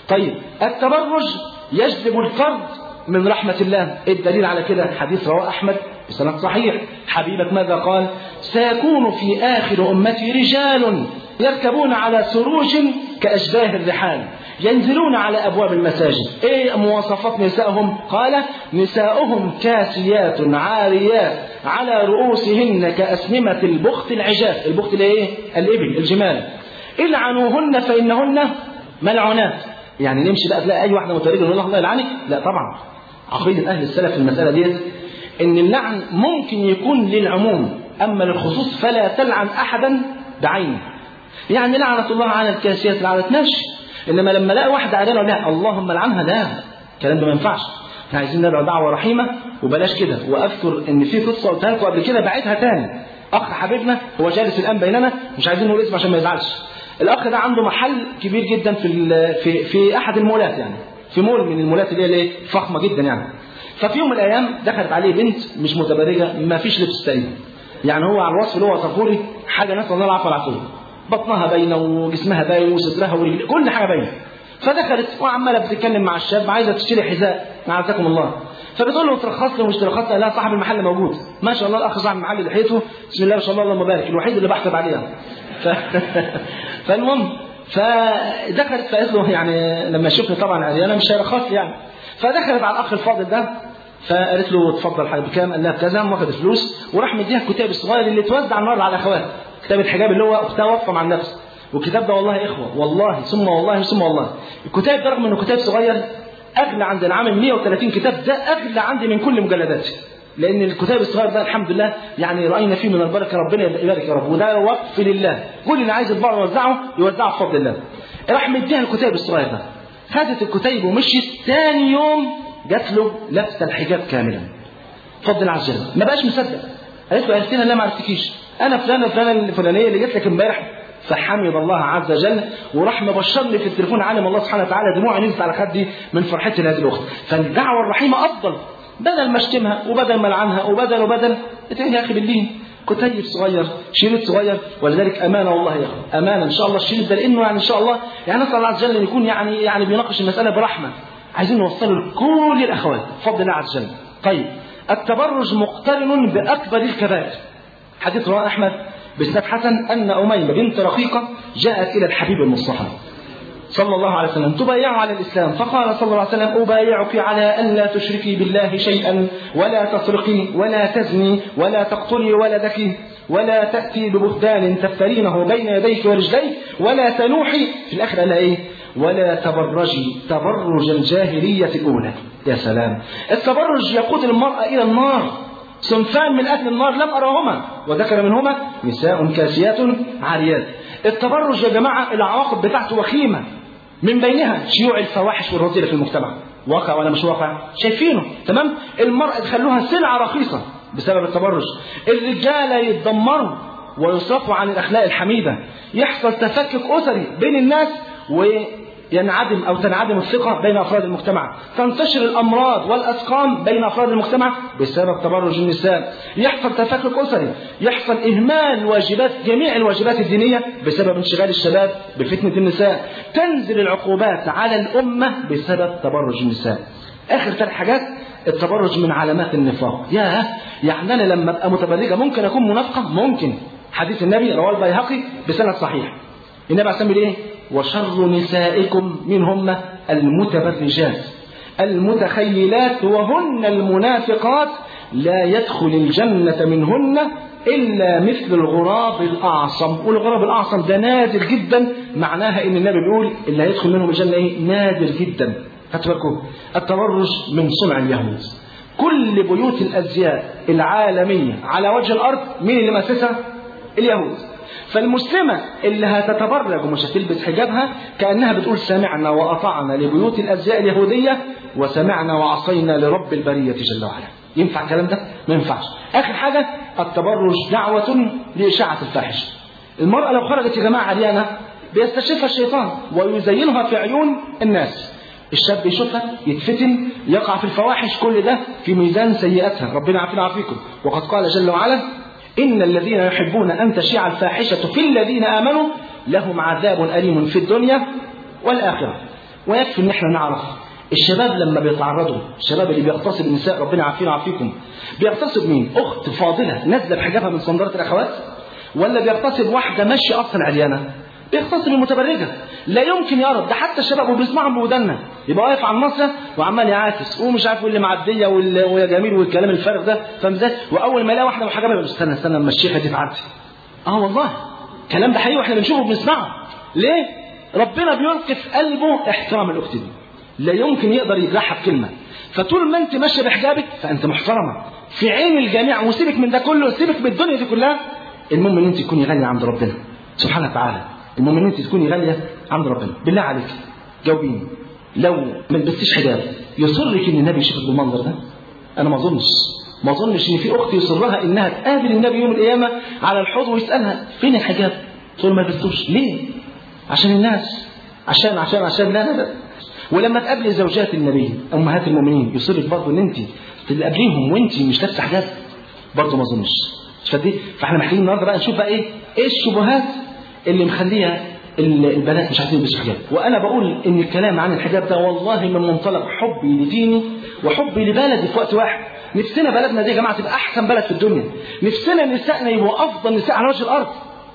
طيب التبرج يجلب الفرد من رحمة الله، إيه الدليل على كده؟ حديث رواه أحمد بسند صحيح، حبيبك ماذا قال؟ سيكون في آخر أمتي رجال يركبون على سروج كأشباه الرحال ينزلون على أبواب المساجد. إيه مواصفات نسائهم؟ قال نساؤهم كاسيات عاريات على رؤوسهن كأسنمة البخت العجاف. البخت اللي إيه الإبل الجمال. إلعنوهن فإنهن ملعونات يعني نمشي بقى تلاقي أي واحدة متولدة نقول الله يلعنك؟ لا طبعا. عقيدة أهل السلف في المسألة ديت إن اللعن ممكن يكون للعموم أما للخصوص فلا تلعن أحدا بعينه. يعني لعنة الله على الكاسيات لعنة ماشي إنما لما ألاقي واحدة عريانه لا اللهم لعنها لا الكلام ده ما ينفعش. إحنا عايزين ندعو دعوة رحيمة وبلاش كده. وأذكر إن في قصة قلتها لكم قبل كده بعتها تاني. أخ حبيبنا هو جالس الآن بيننا مش عايزين نقول اسمه عشان ما يزعلش. الأخ ده عنده محل كبير جدا في في في أحد المولات يعني. في مول من المولات اللي هي الايه فخمة جدا يعني. ففي يوم من الأيام دخلت عليه بنت مش متبرجة ما فيش لبس تاني. يعني هو على الوصف اللي هو وصفه لي حاجة نسال الله العفو والعافيه بطنها باينة وجسمها باين وصدرها ورجل كل حاجة باينة. فدخلت وعمالة بتتكلم مع الشاب عايزة تشتري حذاء. عزكم الله. فبتقول له ترخص له مش ترخص له لا صاحب المحل موجود. ما شاء الله الأخ صاحب المحل لحيته. بسم الله ما شاء الله اللهم بارك. الوحيد اللي بحسب عليها ف... فالمهم فدخلت فقالت له يعني لما شفني طبعا عريانه مش هيرخص يعني. فدخلت على الأخ الفاضل ده فقالت له اتفضل حبيبي بكام؟ قال لها بكذا واخد الفلوس وراح مديها الكتاب الصغير اللي اتوزع النهارده على الاخوات كتاب الحجاب اللي هو أختها واقفة مع النفس. والكتاب ده والله إخوة والله ثم والله ثم والله. الكتاب ده رغم إنه كتاب صغير أغلى عند العامل 130 كتاب ده أغلى عندي من كل مجلداتي لأن الكتاب الصغير ده الحمد لله يعني رأينا فيه من البركة ربنا يبارك يا رب. وده وقف لله. كل اللي عايز يطبعه ويوزعه يوزعه بفضل الله. راح مديها الكتاب الصغير ده. خدت الكتيب ومشيت. ثاني يوم جات له لابسة الحجاب كاملا بفضل عز وجل. ما بقاش مصدق. قالت له عرفتينا لا ما عرفتكيش. أنا فلانة فلانة الفلانية اللي جت لك امبارح. فحمد الله عز وجل. وراح مبشرني في التليفون علم الله سبحانه وتعالى دموعي نزلت على خدي من فرحتي لهذه الأخت. فالدعوة الرحيمة أفضل. بدل ما اشتمها وبدل ما العنها وبدل وبدل اتعين يا أخي بالله كتيب صغير شريط صغير ولذلك أمانة والله يا أخي أمانة. إن شاء الله الشريط ده لأنه يعني إن شاء الله يعني نسأل الله عز وجل أن يكون يعني يعني بيناقش المسألة برحمة. عايزين نوصله لكل الأخوات. بفضل الله عز وجل. طيب التبرج مقترن بأكبر الكبائر. حديث رواه أحمد بإسناد حسن أن أميمة بنت رقيقة جاءت إلى الحبيب المصطفى. صلى الله عليه وسلم تبايع على الإسلام. فقال صلى الله عليه وسلم أبايعك على ألا تشركي بالله شيئا ولا تسرقي ولا تزني ولا تقتلي ولدك ولا تأتي ببهتان تفترينه بين يديك ورجليك ولا تنوحي في الآخر قال إيه؟ ولا تبرجي تبرج الجاهلية الأولى. يا سلام. التبرج يقود المرأة إلى النار. صنفان من أهل النار لم أراهما وذكر منهما نساء كاسيات عاريات. التبرج يا جماعة العواقب بتاعته وخيمة. من بينها شيوع الفواحش والرذيلة في المجتمع. واقع ولا مش واقع؟ شايفينه تمام؟ المرأة تخلوها سلعة رخيصة بسبب التبرج. الرجالة يتدمروا ويصرفوا عن الأخلاق الحميدة. يحصل تفكك أسري بين الناس وينعدم أو تنعدم الثقة بين أفراد المجتمع. تنتشر الأمراض والأسقام بين أفراد المجتمع بسبب تبرج النساء. يحصل تفكك أسري. يحصل إهمال واجبات جميع الواجبات الدينية بسبب انشغال الشباب بفتنة النساء. تنزل العقوبات على الأمة بسبب تبرج النساء. آخر ثلاث حاجات التبرج من علامات النفاق. يا يعني أنا لما أبقى متبرجة ممكن أكون منافقة؟ ممكن. حديث النبي رواه البيهقي بسند صحيح. النبي عليه إيه؟ وشر نسائكم منهن المتبرجات. المتخيلات وهن المنافقات لا يدخل الجنة منهن إلا مثل الغراب الأعصم. والغراب الأعصم ده نادر جدا. معناها إن النبي بيقول اللي هيدخل منهم الجنة إيه؟ نادر جدا. بالكم التبرج من صنع اليهود. كل بيوت الأزياء العالمية على وجه الأرض مين اللي مؤسسها اليهود. فالمسلمة اللي هتتبرج ومش هتلبس حجابها كأنها بتقول سمعنا وأطعنا لبيوت الأزياء اليهودية وسمعنا وعصينا لرب البرية جل وعلا. ينفع الكلام ده؟ ما ينفعش. آخر حاجة التبرج دعوة لإشاعة الفاحشة. المرأة لو خرجت يا جماعة عريانة بيستشفها الشيطان ويزينها في عيون الناس. الشاب يشوفها يتفتن يقع في الفواحش كل ده في ميزان سيئاتها. ربنا عافينا وعافيكم وقد قال جل وعلا إن الذين يحبون أن تشيع الفاحشة في الذين آمنوا لهم عذاب أليم في الدنيا والآخرة ويكفي إن إحنا نعرف الشباب لما بيتعرضوا الشباب اللي بيغتصب النساء ربنا عافينا وعافيكم بيغتصب مين؟ أخت فاضلة نازلة بحجابها من صندرة الأخوات ولا بيغتصب واحدة ماشية أصلا عريانة؟ بيغتصب المتبرجة لا يمكن يرد ده حتى الشباب وبيسمعهم بودنا يبقى واقف على النصر وعمال يعاكس ومش عارف اللي معدية ويا جميل والكلام الفارغ ده فاهم إزاي؟ وأول ما يلاقي واحدة محجبة يقول استنى استنى اما الشيخة دي تعدي. آه والله. الكلام ده حقيقي وإحنا بنشوفه وبنسمعه. ليه؟ ربنا بيلقي في قلبه احترام الأخت دي. لا يمكن يقدر يجرحها بكلمة. فطول ما أنت ماشية بحجابك فأنت محترمة. في عين الجميع وسيبك من ده كله سيبك من الدنيا دي كلها المهم إن أنت تكوني غاليه عند ربنا. سبحانه وتعالى. المهم ان انت تكوني غاليه عند ربنا. بالله عليك جاوبيني. لو ما لبستيش حجاب يصرك إن النبي يشوفك بالمنظر ده؟ أنا ما أظنش. ما أظنش إن في أخت يصرها إنها تقابل النبي يوم القيامة على الحوض ويسألها فين الحجاب؟ تقول ما لبستوش. ليه؟ عشان الناس. عشان عشان عشان. لا لا لا. ولما تقابلي زوجات النبي أمهات المؤمنين يصرك برضه إن انت تقابليهم وانت مش لابسة حجاب. برضه ما أظنش. فإحنا محتاجين النهارده بقى نشوف بقى إيه؟ إيه الشبهات اللي مخليها البنات مش عايزين يلبسوا حجاب. وأنا بقول إن الكلام عن الحجاب ده والله من منطلق حبي لديني وحبي لبلدي في وقت واحد. نفسنا بلدنا دي يا جماعة تبقى أحسن بلد في الدنيا. نفسنا نسائنا يبقوا أفضل نساء على وجه الأرض.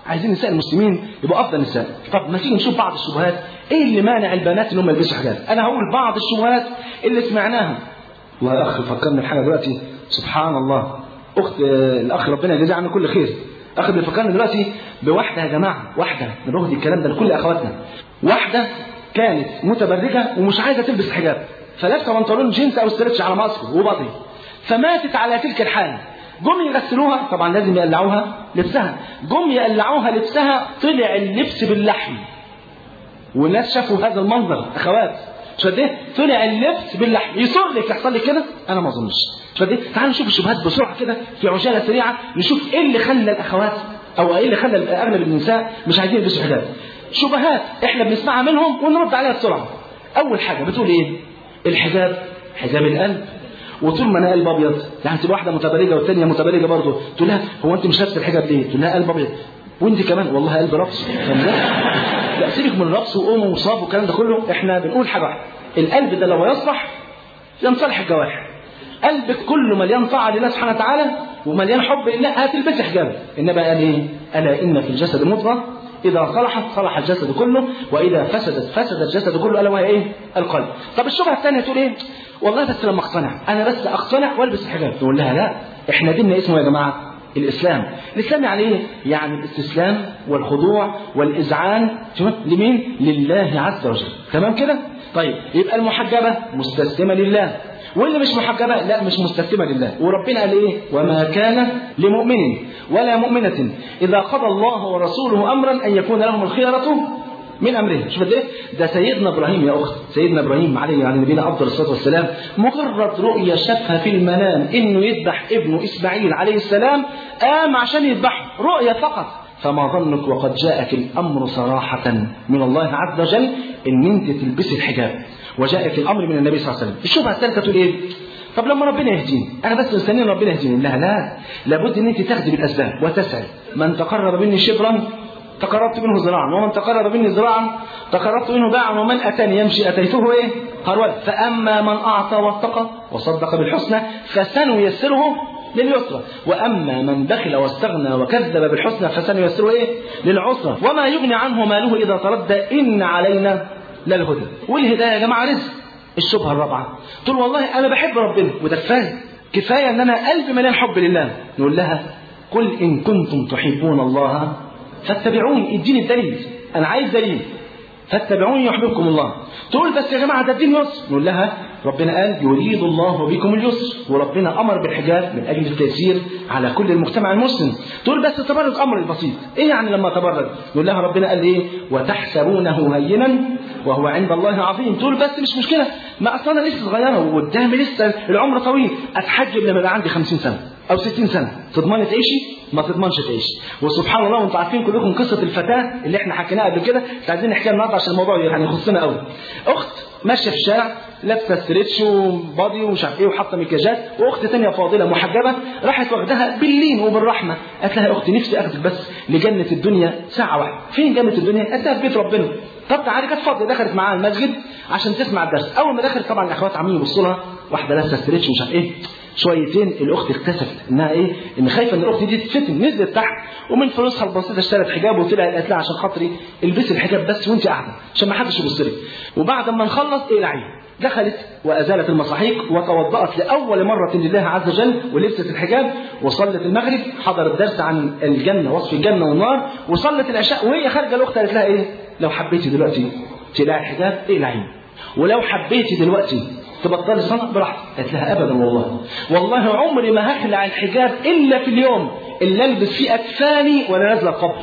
عايزين نساء المسلمين يبقوا أفضل نساء. طب ما تيجي نشوف بعض الشبهات. إيه اللي مانع البنات إن هم يلبسوا حجاب؟ أنا هقول بعض الشبهات اللي سمعناها واخ فكرني بحاجة دلوقتي. سبحان الله. أخت الأخ ربنا يجزيه عنه كل خير. اخ بيفكرني دلوقتي بواحده يا جماعة واحدة أنا باخد الكلام ده لكل أخواتنا. واحدة كانت متبرجة ومش عايزة تلبس حجاب. فلابسة بنطلون جينز أو stretch على ماسك و body فماتت على تلك الحال. جم يغسلوها طبعا لازم يقلعوها لبسها. جم يقلعوها لبسها طلع اللبس باللحم. والناس شافوا هذا المنظر أخوات. فده طلع اللبس باللحم. يصر لك يحصل لك كده؟ أنا ما أظنش. فده تعالوا نشوف الشبهات بسرعة كده في عجالة سريعة نشوف إيه اللي خلى الأخوات أو إيه اللي خلى أغلب النساء مش عايزين يلبسوا حجاب. شبهات إحنا بنسمعها منهم ونرد عليها بسرعة. أول حاجة بتقول إيه؟ الحجاب. حجاب القلب. وطول ما أنا قلب أبيض يعني تبقى واحدة متبرجه والثانيه متبرجه برضه تقول لها هو أنت مش لابسة الحجاب ليه؟ تقول لها قلب أبيض. وأنت كمان؟ والله قلب رقص لا سيبك من الرقص وقوم وصاب والكلام ده كله إحنا بنقول حاجة واحدة. القلب ده لو يصلح ينصلح الجوارح قلبك كله مليان طاعة لله سبحانه وتعالى ومليان حب لله. هتلبسي حجاب النبي قال إيه؟ ألا إن في الجسد مضغة. إذا صلحت صلح الجسد كله وإذا فسدت فسد الجسد كله. ألا وهي إيه؟ القلب. طب الشبهة الثانية تقول إيه؟ والله بس لما أقتنع. أنا بس أقتنع وألبس الحجاب تقول لها لا. إحنا ديننا اسمه يا جماعة الإسلام. الإسلام يعني إيه؟ يعني الاستسلام والخضوع والإذعان لمين؟ لله عز وجل. تمام كده؟ طيب يبقى المحجبة مستسلمة لله. واللي مش محجبة؟ لا مش مستسلمة لله. وربنا قال إيه؟ وما كان لمؤمن ولا مؤمنة إذا قضى الله ورسوله أمرا أن يكون لهم الخيرة من امره شوف إيه؟ ده سيدنا إبراهيم يا أخت. سيدنا إبراهيم عليه وعلى نبينا أفضل الصلاة والسلام مجرد رؤية شافها في المنام إنه يذبح ابنه إسماعيل عليه السلام قام عشان يذبحه رؤية فقط. فما ظنك وقد جاءك الأمر صراحة من الله عز وجل؟ إن انت تلبسي الحجاب. وجاءك الأمر من النبي صلى الله عليه وسلم. الشبهه الثالثة تقول إيه؟ طب لما ربنا يهديني. أنا بس مستني ربنا يهديني. لا لا. لابد إن أنت تاخدي بالأسباب وتسعي من تقرب مني شبرا تقربت منه ذراعا. ومن تقرب مني ذراعا تقربت منه باعا. ومن أتاني يمشي. أتيته إيه؟ هرولا فأما من أعطى واتقى وصدق بالحسنى فسنيسره لليسرى. وأما من بخل واستغنى وكذب بالحسنى فسنيسره إيه؟ للعسرى. وما يغني عنه ماله إذا تردى إن علينا للهدى. والهداية يا جماعة رزق. الشبهة الرابعة. تقول والله أنا بحب ربنا. وده كفاية. كفاية إن أنا قلبي مليان حب لله. نقول لها قل إن كنتم تحبون الله فاتبعوني اديني الدليل. أنا عايز دليل. فاتبعوني يحببكم الله. تقول بس يا جماعة ده الدين يسر. نقول لها ربنا قال يريد الله بكم اليسر. وربنا أمر بالحجاب من أجل التيسير على كل المجتمع المسلم. تقول بس تبرد أمر البسيط. إيه يعني لما تبرد؟ نقول لها ربنا قال إيه؟ وتحسبونه هينا وهو عند الله عظيم. تقول بس مش مشكلة. ما أصل أنا لسه صغيرة وقدامي لسه العمر طويل. أتحجب لما يبقى عندي 50 سنة. أو 60 سنة. تضمني تعيشي؟ ما تضمنش تعيشي. وسبحان الله وأنتم عارفين كلكم قصة الفتاة اللي إحنا حكيناها قبل كده. مش عايزين نحكيها النهارده عشان الموضوع يعني يخصنا قوي أخت ماشية في الشارع لابسة ستريتش وبادي ومش عارف إيه وحاطة مكياجات. وأخت ثانية فاضلة محجبة راحت واخدها باللين وبالرحمة. قالت لها يا أختي نفسي أخدك بس لجنة الدنيا ساعة واحدة. فين جنة الدنيا؟ قالت لها في بيت ربنا. طب تعالي كانت فاضيه دخلت معاها المسجد عشان تسمع الدرس. أول ما دخلت طبعا الأخوات عاملين يبصوا لها. واحدة لابسة ستريتش ومش عارف إيه. شويتين الأخت اكتشفت إنها إيه؟ إن خايفة إن الأخت دي تتفتن نزلت تحت ومن فلوسها البسيطة اشترت حجاب وطلعت قالت لها عشان خاطري البسي الحجاب بس وانت قاعدة عشان ما حدش يبص لك. وبعد ما نخلص اقلعي دخلت وأزالت المصاحيق وتوضأت لأول مرة لله عز وجل ولبست الحجاب وصلت المغرب حضرت درس عن الجنة وصف الجنة والنار وصلت العشاء وهي خارجة الأخت قالت لها إيه؟ لو حبيتي دلوقتي تقلعي الحجاب اقلعيه ولو حبيتي دلوقتي تبطلي صلاة براحتك. قالت لها ابدا والله. والله عمري ما هخلع الحجاب إلا في اليوم اللي ألبس فيه اكفاني وأنا نازله القبر.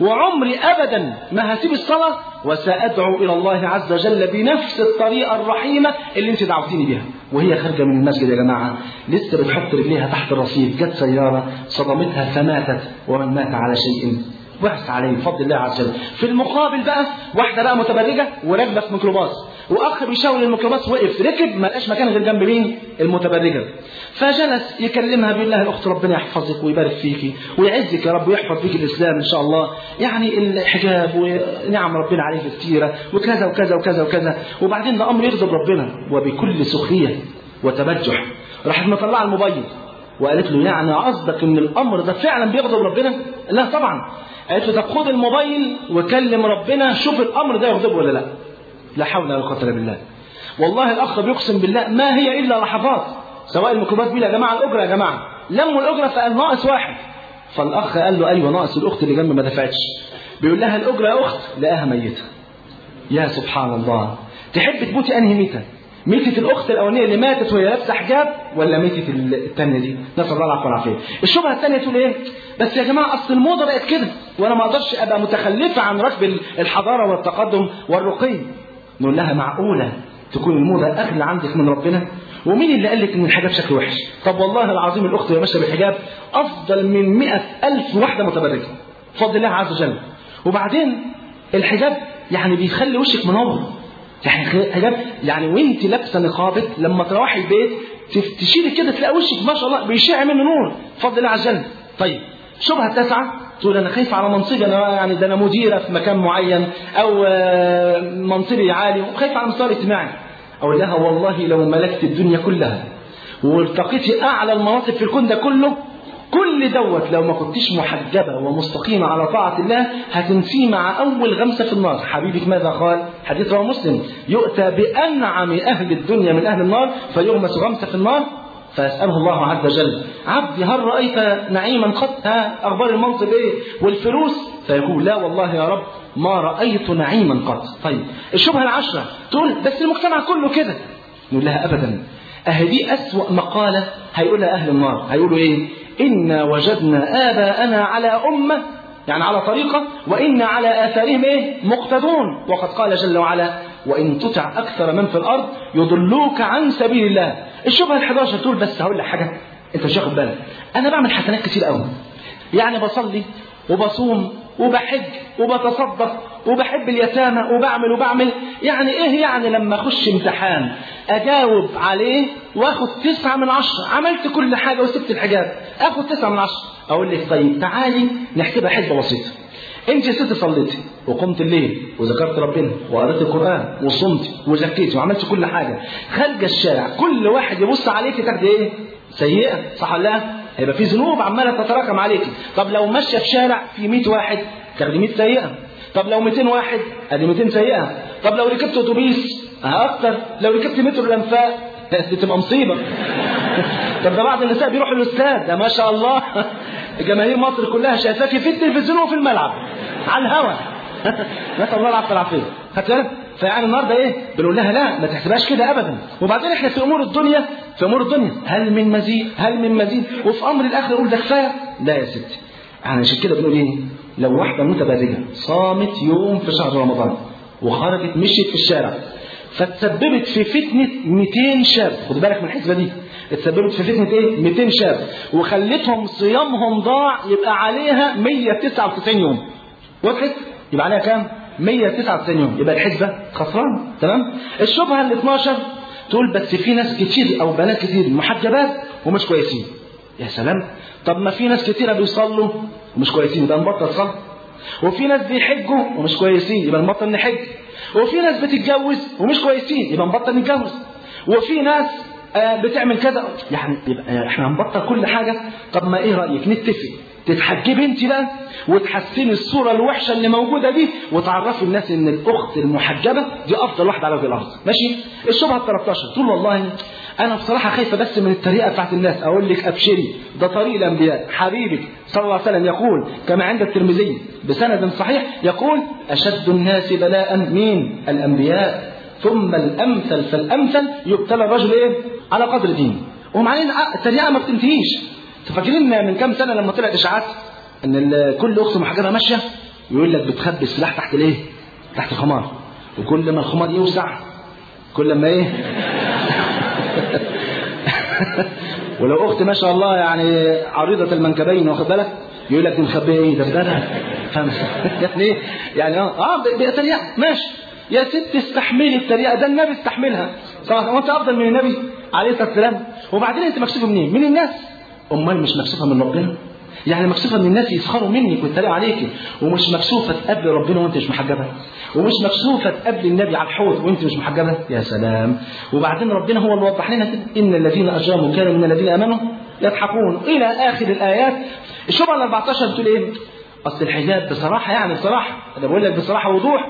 وعمري ابدا ما هسيب الصلاة وسأدعو إلى الله عز وجل بنفس الطريقة الرحيمة اللي أنت دعوتيني بها. وهي خارجة من المسجد يا جماعة. لسه بتحط رجليها تحت الرصيف جت سيارة صدمتها فماتت ومن مات على شيء. وحس عليه بفضل الله عز وجل. في المقابل بقى واحدة بقى متبرجة وراكبه في ميكروباص. واخ بيشاور الميكروباص وقف ركب ما لقاش مكان غير جنب مين؟ المتبرجة. فجلس يكلمها بيقول لها الأخت ربنا يحفظك ويبارك فيكي ويعزك يا رب ويحفظ فيك الإسلام إن شاء الله. يعني الحجاب ونعم ربنا عليك كثيرة وكذا وكذا وكذا وكذا. وبعدين ده أمر يغضب ربنا وبكل سخرية وتبجح. راحت مطلعة الموبايل وقالت له يعني قصدك إن الأمر ده فعلا بيغضب ربنا؟ لا طبعا. قالت له طب خد الموبايل وكلم ربنا شوف الأمر ده يغضبه ولا لأ. لا حول ولا قوة إلا بالله والله الأخ بيقسم بالله ما هي إلا لحظات سواء الميكروبات دي يا جماعة الأجرة يا جماعة لموا الاجره فقال ناقص واحد فالأخ قال له أيوه ناقص الأخت اللي جنبي ما دفعتش بيقول لها الأجرة يا أخت لقاها ميتة يا سبحان الله تحب تموتي أنهي ميتة ميتة الأخت الأولانية اللي ماتت وهي لابسة حجاب ولا ميتة الثانية دي؟ نسأل الله العفو والعافية. الشبهة الثانية تقول إيه؟ بس يا جماعة أصل الموضة بقت كده وأنا ما أقدرش أبقى متخلفة عن ركب الحضارة والتقدم والرقي. نقول لها معقولة تكون الموضة أغلى عندك من ربنا؟ ومين اللي قال لك إن الحجاب شكله وحش؟ طب والله العظيم الأخت اللي ماشية بالحجاب أفضل من مئة ألف واحدة متبرجة. بفضل الله عز وجل. وبعدين الحجاب يعني بيخلي وشك منور. يعني حجاب يعني وأنت لابسة نقابك لما تروحي البيت تشيلي كده تلاقي وشك ما شاء الله بيشع منه نور بفضل الله عز وجل طيب شبهة التاسعه تقول أنا خايفه على منصبي أنا يعني ده أنا مديرة في مكان معين أو منصبي عالي وخايفه على المستوى الاجتماعي. أقول لها والله لو ملكت الدنيا كلها والتقيتي أعلى المناصب في الكون ده كله كل دوت لو ما كنتش محجبة ومستقيمة على طاعة الله هتنسيه مع أول غمسة في النار. حبيبك ماذا قال؟ حديث رواه مسلم. يؤتى بأنعم أهل الدنيا من أهل النار فيغمس غمسة في النار فيسأله الله عز وجل عبدي هل رأيت نعيما قط؟ ها أخبار المنصب إيه؟ والفلوس؟ فيقول لا والله يا رب ما رأيت نعيما قط. طيب الشبهة العشرة تقول بس المجتمع كله كده. نقول لها أبدا. أهدي أسوأ مقالة هيقولها أهل النار. هيقولوا إيه؟ إنا وجدنا آباءنا على أمة يعني على طريقة وإنا على آثارهم إيه؟ مقتدون. وقد قال جل وعلا وإن تطع أكثر من في الأرض يضلوك عن سبيل الله. الشبهة ال11 تقول بس هقول لك حاجة. أنت مش واخد بالك؟ أنا بعمل حسنات كتير قوي. يعني بصلي وبصوم وبحج وبتصدق وبحب اليتامى وبعمل وبعمل. يعني إيه يعني لما أخش امتحان أجاوب عليه واخد تسعة من عشرة؟ عملت كل حاجة وسبت الحجاب. اخد تسعة من عشرة. أقول لك طيب تعالي نحسبها حسبة بسيطة. انت ست صليتي وقمت الليل وذكرت ربنا وقريت القرآن وصمت وزكيتي وعملت كل حاجة خارجه الشارع كل واحد يبص عليك تاخدي إيه؟ سيئة صح ولا لا؟ هيبقى في ذنوب عمالة تتراكم عليك. طب لو ماشيه في شارع في 100 واحد تاخدي 100 سيئة. طب لو 200 واحد أدي 200 سيئة. طب لو ركبت أتوبيس أكتر. لو ركبت مترو الأنفاق تبقى مصيبة. طب ده بعض النساء بيروحوا الاستاد ده ما شاء الله. جماهير مصر كلها شايفاكي في التلفزيون وفي الملعب. على الهوا. نسال الله العافيه والعافيه خدت بالك؟ فيعني النهارده إيه؟ بنقول لها لا ما تحسبهاش كده ابدا. وبعدين إحنا في أمور الدنيا في أمور الدنيا. هل من مزيد؟ هل من مزيد؟ وفي أمر الاخره نقول ده كفاية؟ لا يا ستي. يعني عشان كده بنقول إيه؟ لو واحدة متبرجة صامت يوم في شهر رمضان وخرجت مشيت في الشارع فتسببت في فتنة 200 شاب. خد بالك من الحسبة دي. اتسببت في فتنة إيه؟ 200 شاب. وخلتهم صيامهم ضاع يبقى عليها 199 يوم. وضحت؟ يبقى عليها كام؟ 199 يوم. يبقى الحسبة خسران. تمام؟ الشبهة ال 12 تقول بس في ناس كتير أو بنات كتير محجبات ومش كويسين. يا سلام! طب ما في ناس كتيرة بيصلوا ومش كويسين يبقى نبطل صلاة وفي ناس بيحجوا ومش كويسين يبقى نبطل نحج. وفي ناس بتتجوز ومش كويسين يبقى نبطل نتجوز وفي ناس آه بتعمل كذا. يعني يبقى إحنا هنبطل كل حاجة. طب ما إيه رأيك؟ نتفق. تتحجبي انت بقى وتحسني الصورة الوحشة اللي موجودة دي وتعرفي الناس إن الأخت المحجبة دي أفضل واحدة على وجه الأرض. ماشي؟ الشبهه ال 13 تقول والله أنا بصراحة خايفة بس من الطريقة بتاعت الناس. أقول لك أبشري. ده طريق الأنبياء. حبيبك صلى الله عليه وسلم يقول كما عند الترمذي بسند صحيح يقول أشد الناس بلاء مين الأنبياء. ثم الأمثل فالأمثل يبتلى الرجل إيه؟ على قدر دينه. ومعلين التريقة ما بتنتهيش. فاكرين من كام سنة لما طلعت إشاعات إن كل أخت محجبه ماشية يقول لك بتخبي السلاح تحت الإيه؟ تحت الخمار. وكل ما الخمار يوسع كل ما إيه؟ ولو أخت ما شاء الله يعني عريضة المنكبين واخد بالك؟ يقول لك دي مخبية إيه؟ فاهم؟ يعني إيه؟ يعني آه آه بتريقه ماشي. يا ست استحملي التريقه ده النبي استحملها. صح وأنت أفضل من النبي عليه الصلاة والسلام. وبعدين أنت مكسوفه منين؟ من الناس. أمال مش مكسوفة من ربنا؟ يعني مكسوفة ان الناس يسخروا منك ويتريقوا عليك ومش مكسوفة تقابل ربنا وأنت مش محجبة. ومش مكسوفة تقابل النبي على الحوض وأنت مش محجبة. يا سلام. وبعدين ربنا هو اللي وضح لنا إن الذين أجرموا كانوا من الذين آمنوا يضحكون. إلى آخر الآيات. الشبهة ال 14 بتقول إيه؟ أصل الحجاب بصراحة يعني بصراحة. أنا بقول لك بصراحة وضوح.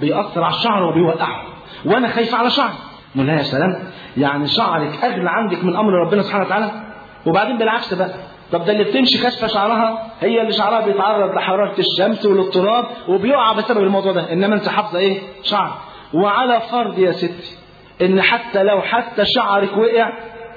بيأثر على الشعر وبيوقعه. وأنا خايف على شعري. نقول يا سلام. يعني شعرك اغلى عندك من أمر ربنا سبحانه وتعالى؟ وبعدين بالعكس بقى. طب ده اللي بتمشي كشفه شعرها هي اللي شعرها بيتعرض لحرارة الشمس وللتراب وبيقع بسبب الموضوع ده. إنما أنت حافظة إيه؟ شعر. وعلى فرض يا ستي إن حتى لو حتى شعرك وقع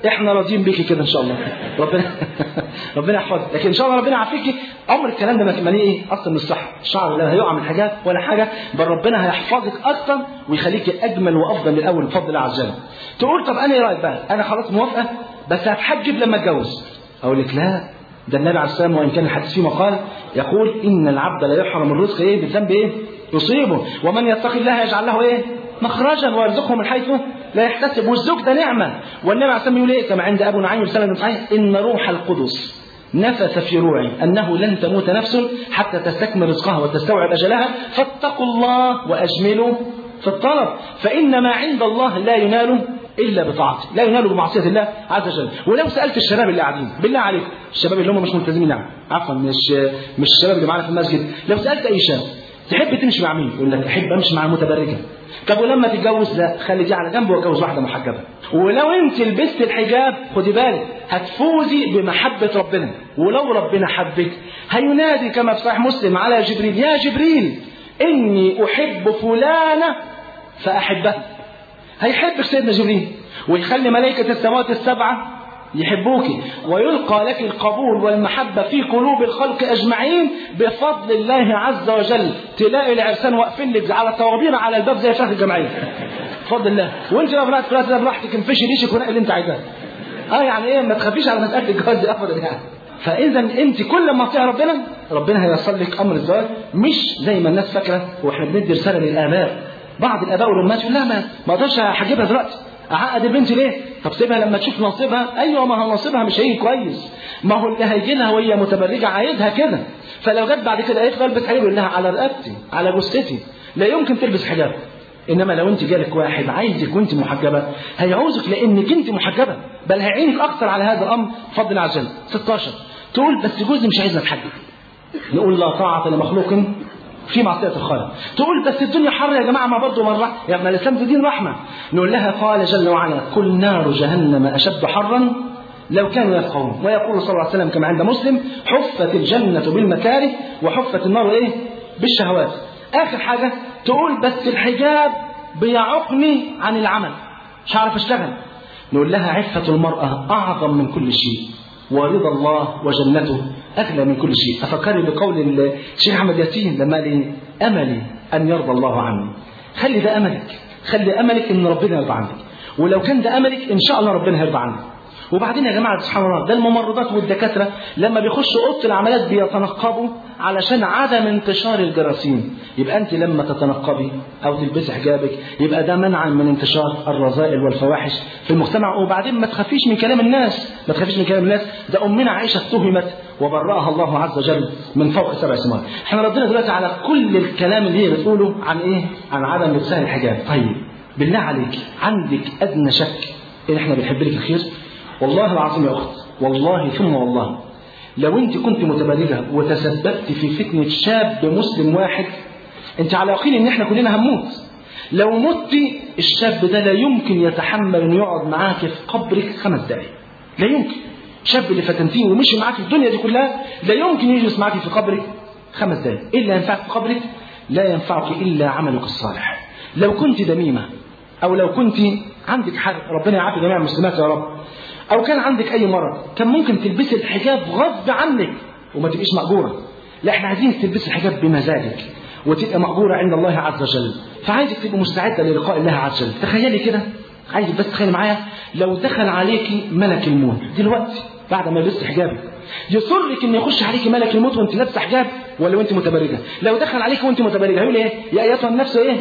إحنا راضيين بيكي كده إن شاء الله. ربنا ربنا يحفظك. لكن إن شاء الله ربنا يعافيكي. عمر الكلام ده ما ماليه إيه؟ أصلا مش صح. الشعر لا هيقع من حاجات ولا حاجة بل ربنا هيحفظك أكتر ويخليك أجمل وأفضل من الأول بفضل الله عز وجل. تقول طب أنا إيه رأيك بقى؟ أنا خلاص موافقة؟ بس هتحجب لما اتجوز. أقول لك لا ده النبي عليه السلام وإن كان الحديث فيه مقال يقول إن العبد لا يحرم الرزق إيه؟ بالذنب إيه؟ يصيبه. ومن يتقي الله يجعل له إيه؟ مخرجا ويرزقه من حيث لا يحتسب. والزوج ده نعمة. والنبي عليه السلام يقول إيه؟ كما عند أبو نعيم بسند صحيح إن روح القدس نفث في روعي أنه لن تموت نفس حتى تستكمل رزقها وتستوعب أجلها. فاتقوا الله وأجملوا في الطلب. فان ما عند الله لا ينال إلا بطاعته. لا ينال بمعصية الله عز وجل. ولو سألت الشباب اللي قاعدين بالله عليك الشباب اللي هم مش ملتزمين يعني عفوا مش مش الشباب اللي معانا في المسجد. لو سألت أي شاب تحب تمشي مع مين؟ يقول لك أحب أمشي مع المتبرجه طب ولما تتجوز؟ لا خلي دي على جنب وأتجوز واحدة محجبة. ولو أنت لبست الحجاب خدي بالك هتفوزي بمحبة ربنا. ولو ربنا حبك هينادي كما في صحيح مسلم على جبريل يا جبريل إني أحب فلانة فأحبها. هيحبك سيدنا جبريل ويخلي ملائكة السماوات السبعة يحبوك ويلقى لك القبول والمحبة في قلوب الخلق أجمعين بفضل الله عز وجل. تلاقي العرسان واقفين لك على الطوابير على الباب زي فهد الجمعية. بفضل الله. وانت لو طلعت طلعت براحتك انفشي ريشك ونقل اللي انت عايزاه؟ آه يعني إيه ما تخافيش على مسألة الجواز دي ابدا يعني. فاذا أنت كل ما تطيع ربنا ربنا هيوصل لك أمر الزواج مش زي ما الناس فاكرة. وإحنا بندي رسالة للآباء. بعض الآباء والامهات يقول لا ما ما أقدرش أحجبها دلوقتي. أعقد البنت ليه؟ طب سيبها لما تشوف نصيبها. أيوه ما هو نصيبها مش هيجي كويس. ما هو اللي هيجي لها وهي متبرجة عايزها كده. فلو جت بعد كده قالت البس حجاب يقول لها على رقبتي على جثتي. لا يمكن تلبس حجاب. إنما لو أنت جالك واحد عايزك وأنت محجبة هيعوزك لأنك أنت محجبة. بل هيعينك أكثر على هذا الأمر. بفضل الله عز وجل 16 تقول بس جوزي مش عايزنا نتحجب نقول لا طاعة لمخلوق في معصية الخالق تقول بس الدنيا حر يا جماعة ما برضه مرة. يا ابن الإسلام في دين رحمة. نقول لها قال جل وعلا كل نار جهنم أشد حرا لو كانوا يفقهون. ويقول صلى الله عليه وسلم كما عند مسلم حفت الجنة بالمكاره وحفت النار إيه؟ بالشهوات. آخر حاجة تقول بس الحجاب بيعقني عن العمل. مش هعرف أشتغل. نقول لها عفة المرأة أعظم من كل شيء. ورضا الله وجنته أغلى من كل شيء. أفكرني بقول الشيخ أحمد ياسين لما لي أملي أن يرضى الله عني. خلي ده أملك. خلي أملك إن ربنا يرضى عنك. ولو كان ده أملك إن شاء الله ربنا هيرضى عنك. وبعدين يا جماعة سبحان الله ده الممرضات والدكاترة لما بيخشوا أوضة العمليات بيتنقبوا علشان عدم انتشار الجراثيم. يبقى أنت لما تتنقبي أو تلبسي حجابك يبقى ده منعا من انتشار الرذائل والفواحش في المجتمع. وبعدين ما تخافيش من كلام الناس. ما تخافيش من كلام الناس. ده أمنا عائشة اتهمت وبرأها الله عز وجل من فوق سبع سماوات. إحنا ردينا دلوقتي على كل الكلام اللي هي بتقوله عن إيه؟ عن عدم لبسها الحجاب. طيب بالله عليك عندك أدنى شك إن إحنا بنحب لك الخير؟ والله العظيم يا أخت والله ثم والله لو أنت كنت متبرجة وتسببت في فتنة شاب مسلم واحد أنت على يقين إن إحنا كلنا هنموت. لو مت الشاب ده لا يمكن يتحمل إنه يقعد معاك في قبرك خمس دقايق. لا يمكن. الشاب اللي فتنتيه ومشي معاك في الدنيا دي كلها لا يمكن يجلس معاك في قبرك خمس دقايق إيه اللي ينفعك في قبرك لا ينفعك إلا عملك الصالح. لو كنت دميمة أو لو كنت عندك حق ربنا يعافي جميع المسلمات يا رب. أو كان عندك أي مرض كان ممكن تلبسي الحجاب غصب عنك وما تبقيش مأجورة لا إحنا عايزين تلبسي الحجاب بمزاجك وتبقى مأجورة عند الله عز وجل. فعايزك تبقى مستعدة للقاء الله عز وجل. تخيلي كده عايزك بس تخيلي معايا لو دخل عليكي ملك الموت دلوقتي بعد ما لبست حجابك يصرك ان يخش عليكي ملك الموت وأنت لابسه حجاب ولا وأنت متبرجة. لو دخل عليك وأنت متبرجة هيقول إيه يا أيتها النفس إيه؟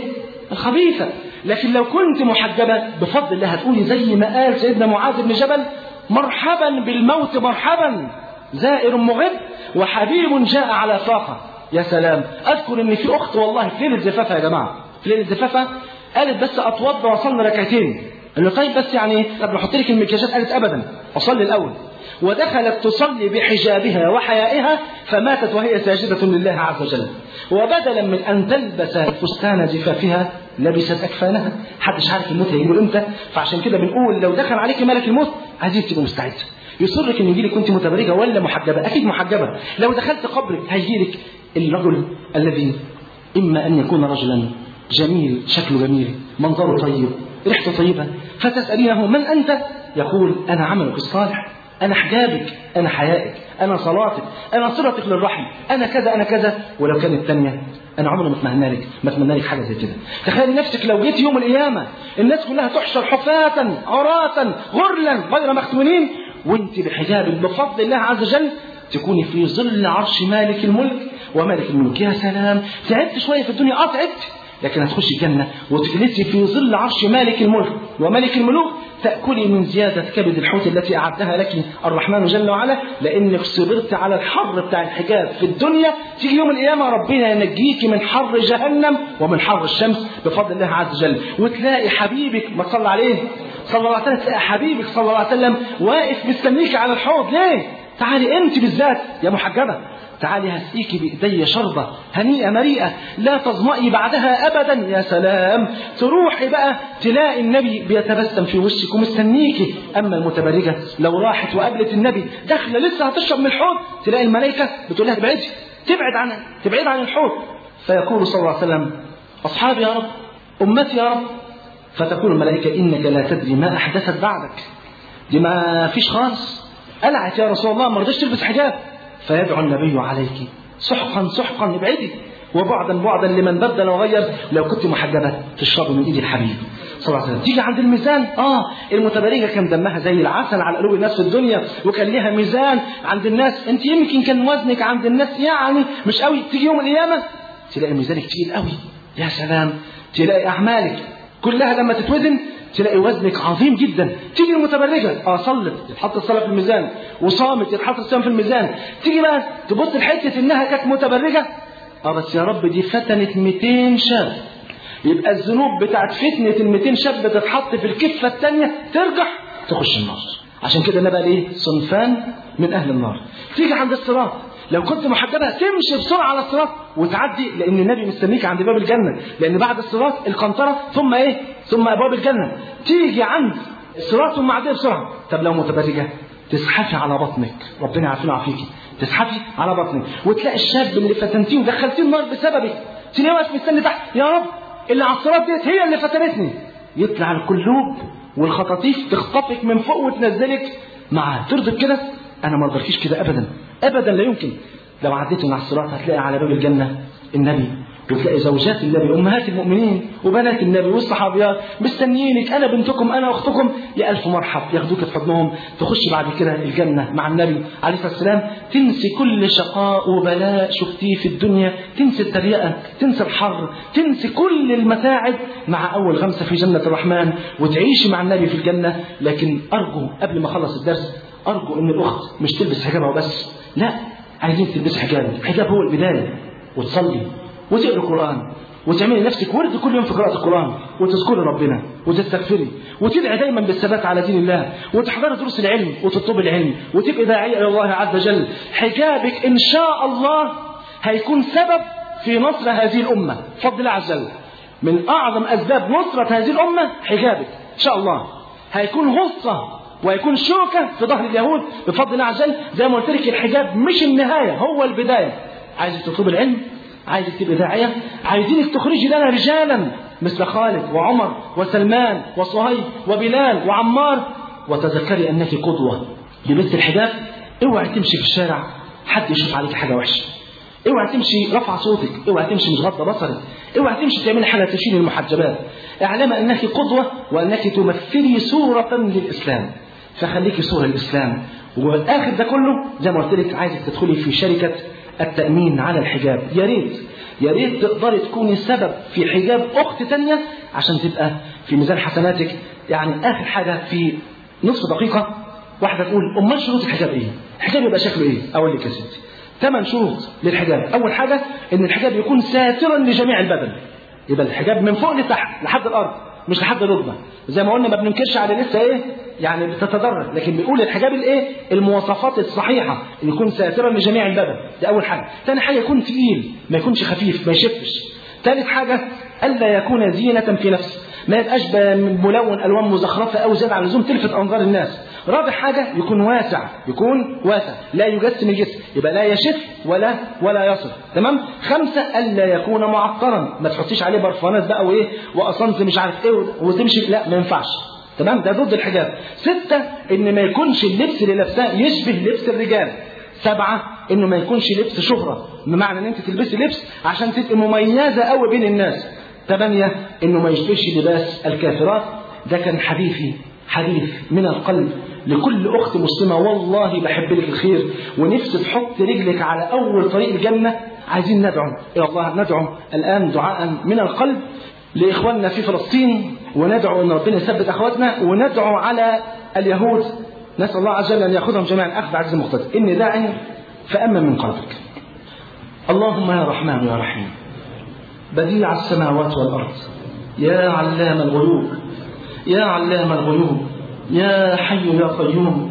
الخبيثة. لكن لو كنت محجبة بفضل الله هتقولي زي ما قال سيدنا معاذ بن جبل مرحبا بالموت مرحبا. زائر مغب وحبيب جاء على فاقه يا سلام. أذكر ان في أخت والله في ليلة زفافها يا جماعة. في ليلة زفافها قالت بس أتوضى واصلي ركعتين. له طيب بس يعني طب أحط لك المكياجات قالت ابدا. أصلي الأول. ودخلت تصلي بحجابها وحيائها فماتت وهي ساجدة لله عز وجل. وبدلا من أن تلبس فستان زفافها لبست أكفانها. حدش عارف الموت هيجيله إمتى. فعشان كده بنقول لو دخل عليك ملك الموت عايزين تبقى مستعد. يصرك ان يجيلك كنت متبرجة ولا محجبة. أكيد محجبة. لو دخلت قبرك هيجيلك الرجل الذي إما أن يكون رجلا جميل شكله جميل منظره طيب. ريحته طيبه فتسالينه من أنت؟ يقول أنا عملك الصالح. أنا حجابك. أنا حيائك. أنا صلاتك. أنا صلتك للرحم. أنا كذا أنا كذا. ولو كانت الثانية أنا عمري ما أتمنى لك ما أتمنى لك حاجة زي كده. تخيل نفسك لو جيت يوم القيامة الناس كلها تحشر حفاة عراة غرلا غير مختونين وأنت بحجابك بفضل الله عز وجل تكوني في ظل عرش مالك الملك ومالك الملك. يا سلام تعبت شوية في الدنيا. آه تعبت. لكن هتخشي الجنة وتجلسي في ظل عرش مالك الملك وملك الملوك تأكلي من زيادة كبد الحوت التي أعدها لك الرحمن جل وعلا لأنك صبرت على الحر بتاع الحجاب في الدنيا. تيجي يوم القيامة ربنا ينجيك من حر جهنم ومن حر الشمس بفضل الله عز وجل. وتلاقي حبيبك ما صلى عليه صلى الله عليه وسلم تلاقي حبيبك صلى الله عليه وسلم واقف مستنيك على الحوض. ليه؟ تعالي انت بالذات يا محجبة. تعالي هسقيكي بإيدي شربة هنيئة مريئة لا تظمئي بعدها أبدا يا سلام. تروحي بقى تلاقي النبي بيتبسم في وشك ومستنيكي أما المتبرجة لو راحت وقابلت النبي داخلة لسه هتشرب من الحوض تلاقي الملائكة بتقول لها ابعدي تبعد عن تبعد عن الحوض. فيقول صلى الله عليه وسلم أصحابي يا رب أمتي يا رب. فتقول الملائكة إنك لا تدري ما أحدثت بعدك. دي ما فيش خالص قلعت يا رسول الله ما رضيش تلبس حجاب. فيدعو النبي عليك. سحقا سحقا ابعدي وبعدا بعدا لمن بدل وغير. لو كنت محجبة تشربي من إيد الحبيب. صلى الله عليه وسلم. تيجي عند الميزان. آه المتبرجة كان دمها زي العسل على قلوب الناس في الدنيا وكان ليها ميزان عند الناس. أنت يمكن كان وزنك عند الناس يعني مش قوي. تيجي يوم القيامة تلاقي ميزانك تقيل قوي. يا سلام تلاقي أعمالك كلها لما تتوزن تلاقي وزنك عظيم جدا. تيجي المتبرجة آه صلت يتحط الصلاة في الميزان وصامت يتحط الصيام في الميزان. تيجي بقى تبص لحتة إنها كانت متبرجة آه بس يا رب دي فتنت 200 شاب. يبقى الذنوب بتاعت فتنة ال 200 شاب بتتحط في الكفة الثانية ترجع تخش النار. عشان كده النبي قال إيه؟ صنفان من أهل النار. تيجي عند الصراط لو كنت محجبة تمشي بسرعة على الصراط وتعدي لأن النبي مستنيك عند باب الجنة. لأن بعد الصراط القنطرة ثم إيه؟ ثم أبواب الجنة. تيجي عند الصراط ثم عدي بسرعة. طب لو متبرجة؟ تزحفي على بطنك. ربنا يعافينا ويعافيكي تزحفي على بطنك. وتلاقي الشاب اللي فتنتيه ودخلتيه النار بسببك. تلاقيه واقف مستني تحت. يا رب اللي على الصراط ديت هي اللي فتنتني. يطلع القلوب والخطاطيف تخطفك من فوق وتنزلك معاه ترضى كده. أنا ما ارضاكيش كده ابدا. ابدا لا يمكن. لو عديت من على الصراط هتلاقي على باب الجنة النبي وتلاقي زوجات النبي أمهات المؤمنين وبنات النبي والصحابيات. مستنيينك أنا بنتكم أنا أختكم. يا ألف مرحب ياخدوك في حضنهم تخش بعد كده الجنة مع النبي عليه الصلاة والسلام. تنسي كل شقاء وبلاء شفتيه في الدنيا. تنسي التريقة تنسي الحر. تنسي كل المتاعب. مع أول غمسة في جنة الرحمن وتعيشي مع النبي في الجنة. لكن أرجو قبل ما أخلص الدرس أرجو أن الأخت مش تلبس حجابها وبس. لا عايزين تلبس حجاب. الحجاب هو البداية. وتصلي وتقرأ القرآن وتعملي نفسك ورد كل يوم في قراءة القرآن وتذكري ربنا وتستغفري وتدعي دايما بالثبات على دين الله وتحضري دروس العلم وتطلبي العلم وتبقي داعية إلى الله عز وجل. حجابك إن شاء الله هيكون سبب في نصر هذه الأمة. بفضل الله عز وجل. من أعظم أسباب نصرة هذه الأمة حجابك. إن شاء الله هيكون غصة ويكون شوكة في ظهر اليهود بفضل الله عز وجل. زي ما قلت لك الحجاب مش النهاية هو البداية. عايزك تطلب العلم؟ عايزك تبقى داعية؟ عايزينك تخرجي لنا رجالا مثل خالد وعمر وسلمان وصهيب وبلال وعمار. وتذكري أنك قدوة لبس الحجاب؟ اوعي تمشي في الشارع حد يشوف عليك حاجة وحشة. اوعي تمشي رفع صوتك اوعي تمشي مش غض بصرك. اوعي تمشي تعملي حاجة تشيل المحجبات. اعلم أنك قدوة وأنك تمثلي صورة للإسلام. فخليكي صورة الإسلام. والآخر ده كله زي ما قلت لك عايزك تدخلي في شركة التأمين على الحجاب. يا ريت يا ريت تقدري تكوني سبب في حجاب أخت تانية عشان تبقى في ميزان حسناتك. يعني آخر حاجة في نصف دقيقة واحدة تقول أمال شروط الحجاب إيه؟ الحجاب يبقى شكله إيه؟ أقول لك يا ستي ثمان شروط للحجاب. أول حاجة إن الحجاب يكون ساترا لجميع البدن. يبقى الحجاب من فوق لتحت لحد الأرض. مش لحد الركبة زي ما قلنا ما بننكرش على لسه إيه؟ يعني بتتدرج لكن بنقول الحجاب الايه المواصفات الصحيحة. إن يكون ساترا لجميع البدن دي أول حاجة. ثاني حاجة يكون تقيل. ما يكونش خفيف. ما يشفش. ثالث حاجة ألا يكون زينة في نفسه. ما يبقاش ملون ألوان مزخرفة أو زياده عن اللزوم تلفت أنظار الناس. رابع حاجة يكون واسع. يكون واسع. لا يجسم الجسم. يبقى لا يشف ولا ولا يصف. تمام؟ خمسة ألا يكون معطرا ما تحطيش عليه برفانات بقى وإيه وأصنز مش عارف إيه وتمشي لا ما ينفعش. تمام؟ ده ضد الحجاب. ستة إن ما يكونش اللبس اللي لابساه يشبه لبس الرجال. سبعة إنه ما يكونش لبس شهرة. بمعنى إن أنت تلبسي لبس عشان تبقي مميزة قوي بين الناس. ثمانية إنه ما يشبهش لباس الكافرات. ده كان حديثي حديث من القلب لكل أخت مسلمة. والله بحب لك الخير ونفسي تحط رجلك على أول طريق الجنة. عايزين ندعو إلى الله ندعو الآن دعاء من القلب لإخواننا في فلسطين وندعو أن ربنا يثبت أخواتنا وندعو على اليهود. نسأل الله عز وجل أن يأخذهم جميعا. أخذ عزيز مقتدر إني داعي فأمن من قلبك. اللهم يا رحمن يا رحيم. بديع السماوات والأرض. يا علام الغيوب يا علام الغيوب يا حي يا قيوم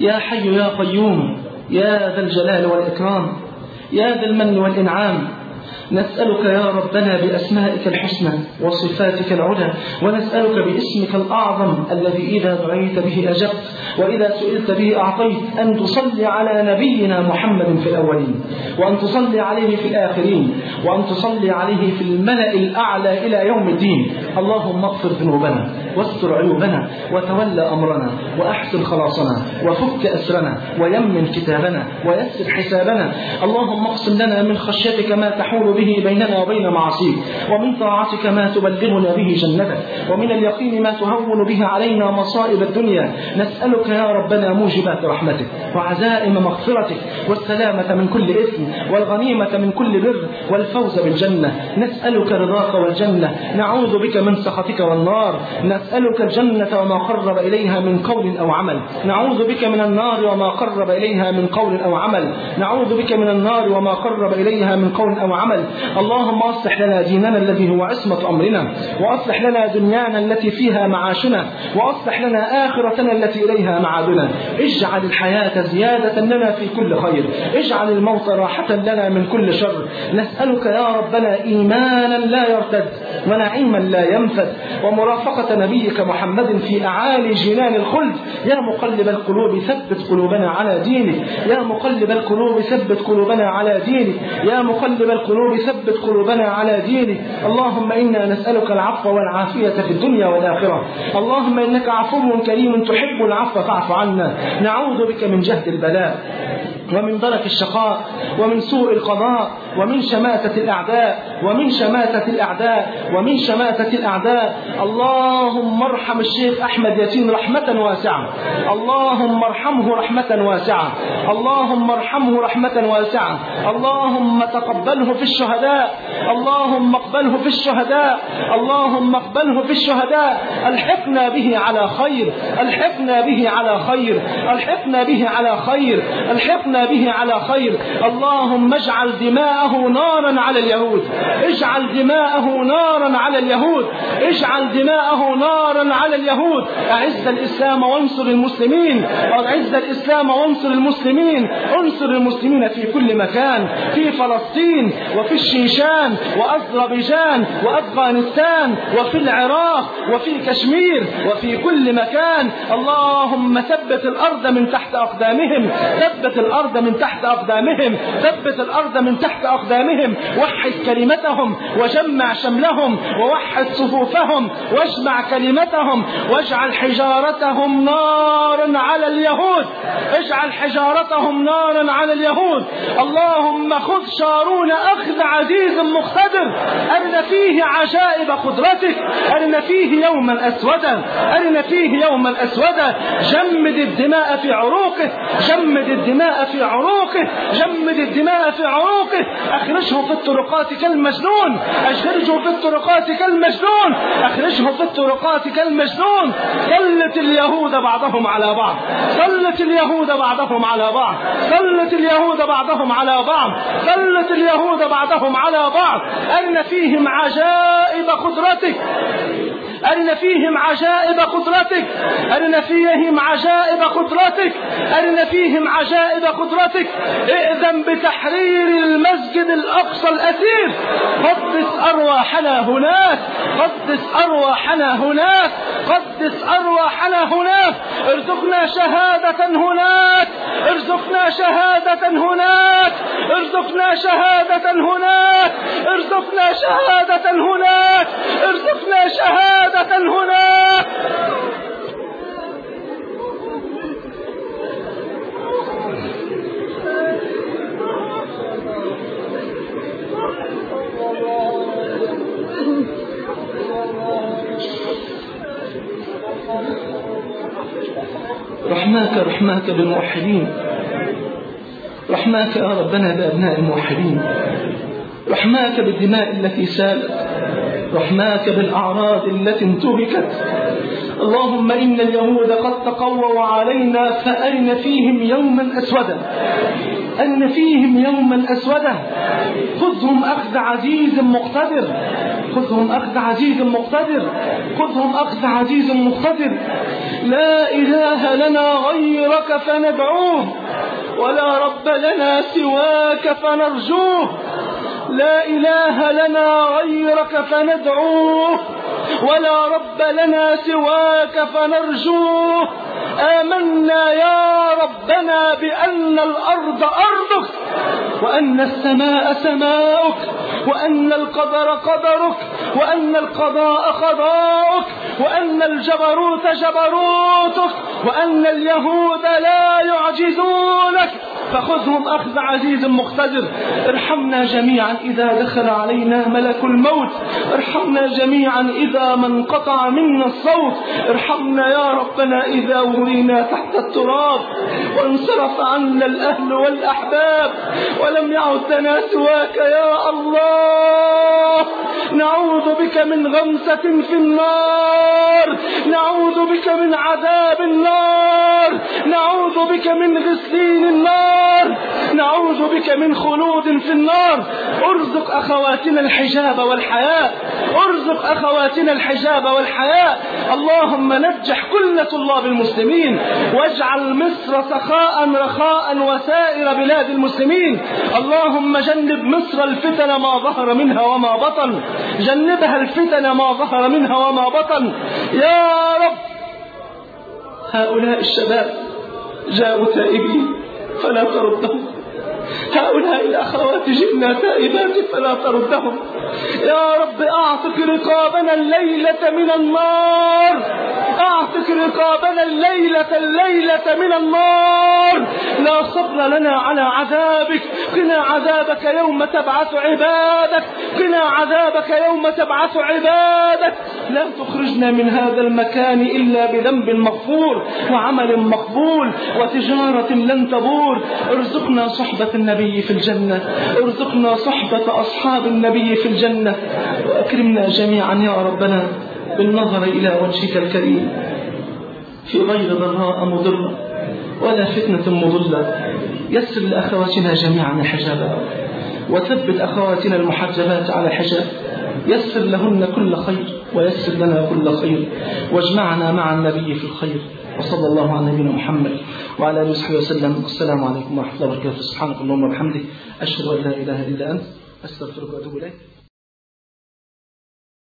يا حي يا قيوم يا ذا الجلال والإكرام يا ذا المن والإنعام نسألك يا ربنا بأسمائك الحسنى وصفاتك العلى ونسألك باسمك الأعظم الذي إذا دعيت به أجبت وإذا سئلت به أعطيت أن تصلي على نبينا محمد في الأولين وأن تصلي عليه في الآخرين وأن تصلي عليه في الملأ الأعلى إلى يوم الدين. اللهم اغفر ذنوبنا واستر عيوبنا وتولى أمرنا وأحسن خلاصنا وفك أسرنا ويمن كتابنا ويسر حسابنا. اللهم اقسم لنا من خشيتك ما تحول به بيننا وبين معاصيك. ومن طاعتك ما تبلغنا به جنتك. ومن اليقين ما تهون به علينا مصائب الدنيا. نسألك يا ربنا موجبات رحمتك وعزائم مغفرتك والسلامة من كل إثم والغنيمة من كل بر والفوز بالجنة. نسألك رضاك والجنة. نعوذ بك من سخطك والنار. نسألك الجنة وما قرب إليها من قول أو عمل. نعوذ بك من النار وما قرب إليها من قول أو عمل. نعوذ بك من النار وما قرب إليها من قول أو عمل. اللهم أصلح لنا ديننا الذي هو عصمة أمرنا وأصلح لنا دنيانا التي فيها معاشنا وأصلح لنا آخرتنا التي إليها معادنا. اجعل الحياة زيادة لنا في كل خير. اجعل الموت راحة لنا من كل شر. نسألك يا ربنا إيمانا لا يرتد ونعيما لا ينفد. ومرافقة نبيك محمد في أعالي جنان الخلد. يا مقلب القلوب ثبت قلوبنا على دينك. يا مقلب القلوب ثبت قلوبنا على دينك. يا مقلب القلوب ثبت قلوبنا على دينك اللهم إنا نسألك العفو والعافية في الدنيا والآخرة. اللهم إنك عفو كريم تحب العفو فاعف عنا. نعوذ بك من جهد البلاء. ومن درك الشقاء ومن سوء القضاء ومن شماتة الأعداء ومن شماتة الأعداء ومن شماتة الأعداء. اللهم ارحم الشيخ أحمد ياسين رحمة واسعة. اللهم ارحمه رحمة واسعة. اللهم ارحمه رحمة واسعة. اللهم تقبله في الشهداء. اللهم اقبله في الشهداء. اللهم اقبله في الشهداء. الحقنا به على خير. الحقنا به على خير. الحقنا به على خير. الحقنا به على خير. اللهم اجعل دماءه نارا على اليهود. اجعل دماءه نارا على اليهود. اجعل دماءه نارا على اليهود. أعز الإسلام وانصر المسلمين. أعز الإسلام وانصر المسلمين. انصر المسلمين في كل مكان. في فلسطين وفي الشيشان وأذربيجان وأفغانستان وفي العراق وفي كشمير وفي كل مكان. اللهم ثبت الأرض من تحت أقدامهم. ثبت الأرض من تحت أقدامهم. ثبت الأرض من تحت أقدامهم. وحد كلمتهم وجمع شملهم ووحد صفوفهم. واجمع كلمتهم واجعل حجارتهم نارا على اليهود. اجعل حجارتهم نارا على اليهود. اللهم خذ شارون أخذ عزيز مقتدر. أرنا فيه عجائب قدرتك. أرنا فيه يوما أسودا. أرنا فيه يوما أسودا. جمد الدماء في عروقه جمد الدماء في عروقه جمد الدماء في عروقه أخرجه في الطرقات كالمجنون اخرجه في الطرقات كالمجنون أخرجه في الطرقات كالمجنون. سلت اليهود بعضهم على بعض سلت اليهود بعضهم على بعض سلت اليهود بعضهم على بعض سلت اليهود بعضهم على بعض. أرن فيهم عجائب قدرتك. أرن فيهم عجائب قدرتك. أرن فيهم عجائب قدرتك. أرن فيهم عجائب قدرتك. ائذن بتحرير المسجد الأقصى الأثير قدس أرواحنا هناك. قدس أرواحنا هناك. قدس أرواحنا هناك. ارزقنا شهادة هناك. ارزقنا شهادة هناك. ارزقنا شهادة هناك. ارزقنا شهادة هناك. ارزقنا شهادة هناك رحماك رحماك بالموحدين. رحماك يا ربنا بأبناء الموحدين. رحماك بالدماء التي سالت رحماك بالأعراض التي انتهكت. اللهم إن اليهود قد تقووا علينا فأرن فيهم يوما أسودا. أن فيهم يوما أسودا. خذهم أخذ عزيز مقتدر. خذهم أخذ عزيز مقتدر. خذهم أخذ عزيز مقتدر. لا إله لنا غيرك فندعوه ولا رب لنا سواك فنرجوه. لا إله لنا غيرك فندعوه ولا رب لنا سواك فنرجوه. آمنا يا ربنا بأن الأرض أرضك وأن السماء سماؤك وأن القدر قدرك وأن القضاء قضاؤك وأن الجبروت جبروتك وأن اليهود لا يعجزونك. فخذهم أخذ عزيز مقتدر. ارحمنا جميعا إذا دخل علينا ملك الموت. ارحمنا جميعا إذا ما انقطع منا الصوت. ارحمنا يا ربنا إذا ورينا تحت التراب. وانصرف عنا الأهل والأحباب. ولم يعد لنا سواك يا الله. نعوذ بك من غمسة في النار. نعوذ بك من عذاب النار. نعوذ بك من غسلين النار. نعوذ بك من خلود في النار. أرزق أخواتنا الحجاب والحياء. أرزق أخواتنا الحجاب والحياء. اللهم نجح كل طلاب المسلمين. واجعل مصر سخاء رخاء وسائر بلاد المسلمين. اللهم جنب مصر الفتن ما ظهر منها وما بطن. جنبها الفتن ما ظهر منها وما بطن. يا رب هؤلاء الشباب جاءوا تائبين. فلا تردهم هؤلاء الأخوات جئنا تائبات فلا تردهم. يا رب أعتق رقابنا الليلة من النار. أعتق رقابنا الليلة الليلة من النار. لا صبر لنا على عذابك. قنا عذابك يوم تبعث عبادك. قنا عذابك يوم تبعث عبادك. لا تخرجنا من هذا المكان إلا بذنب مغفور وعمل مقبول وتجارة لن تبور. ارزقنا صحبة النبي في الجنة. ارزقنا صحبة أصحاب النبي في الجنة. وأكرمنا جميعا يا ربنا بالنظر إلى وجهك الكريم. في غير ضراء مضرة ولا فتنة مضلة. يسر لأخواتنا جميعا الحجاب وثبت أخواتنا المحجبات على الحجاب يسر لهن كل خير ويسر لنا كل خير. واجمعنا مع النبي في الخير. وصلى الله على نبينا محمد وعلى آله وصحبه وسلم. السلام عليكم ورحمة الله وبركاته. سبحانك اللهم وبحمدك أشهد أن لا إله إلا أنت أستغفرك وأتوب إليك.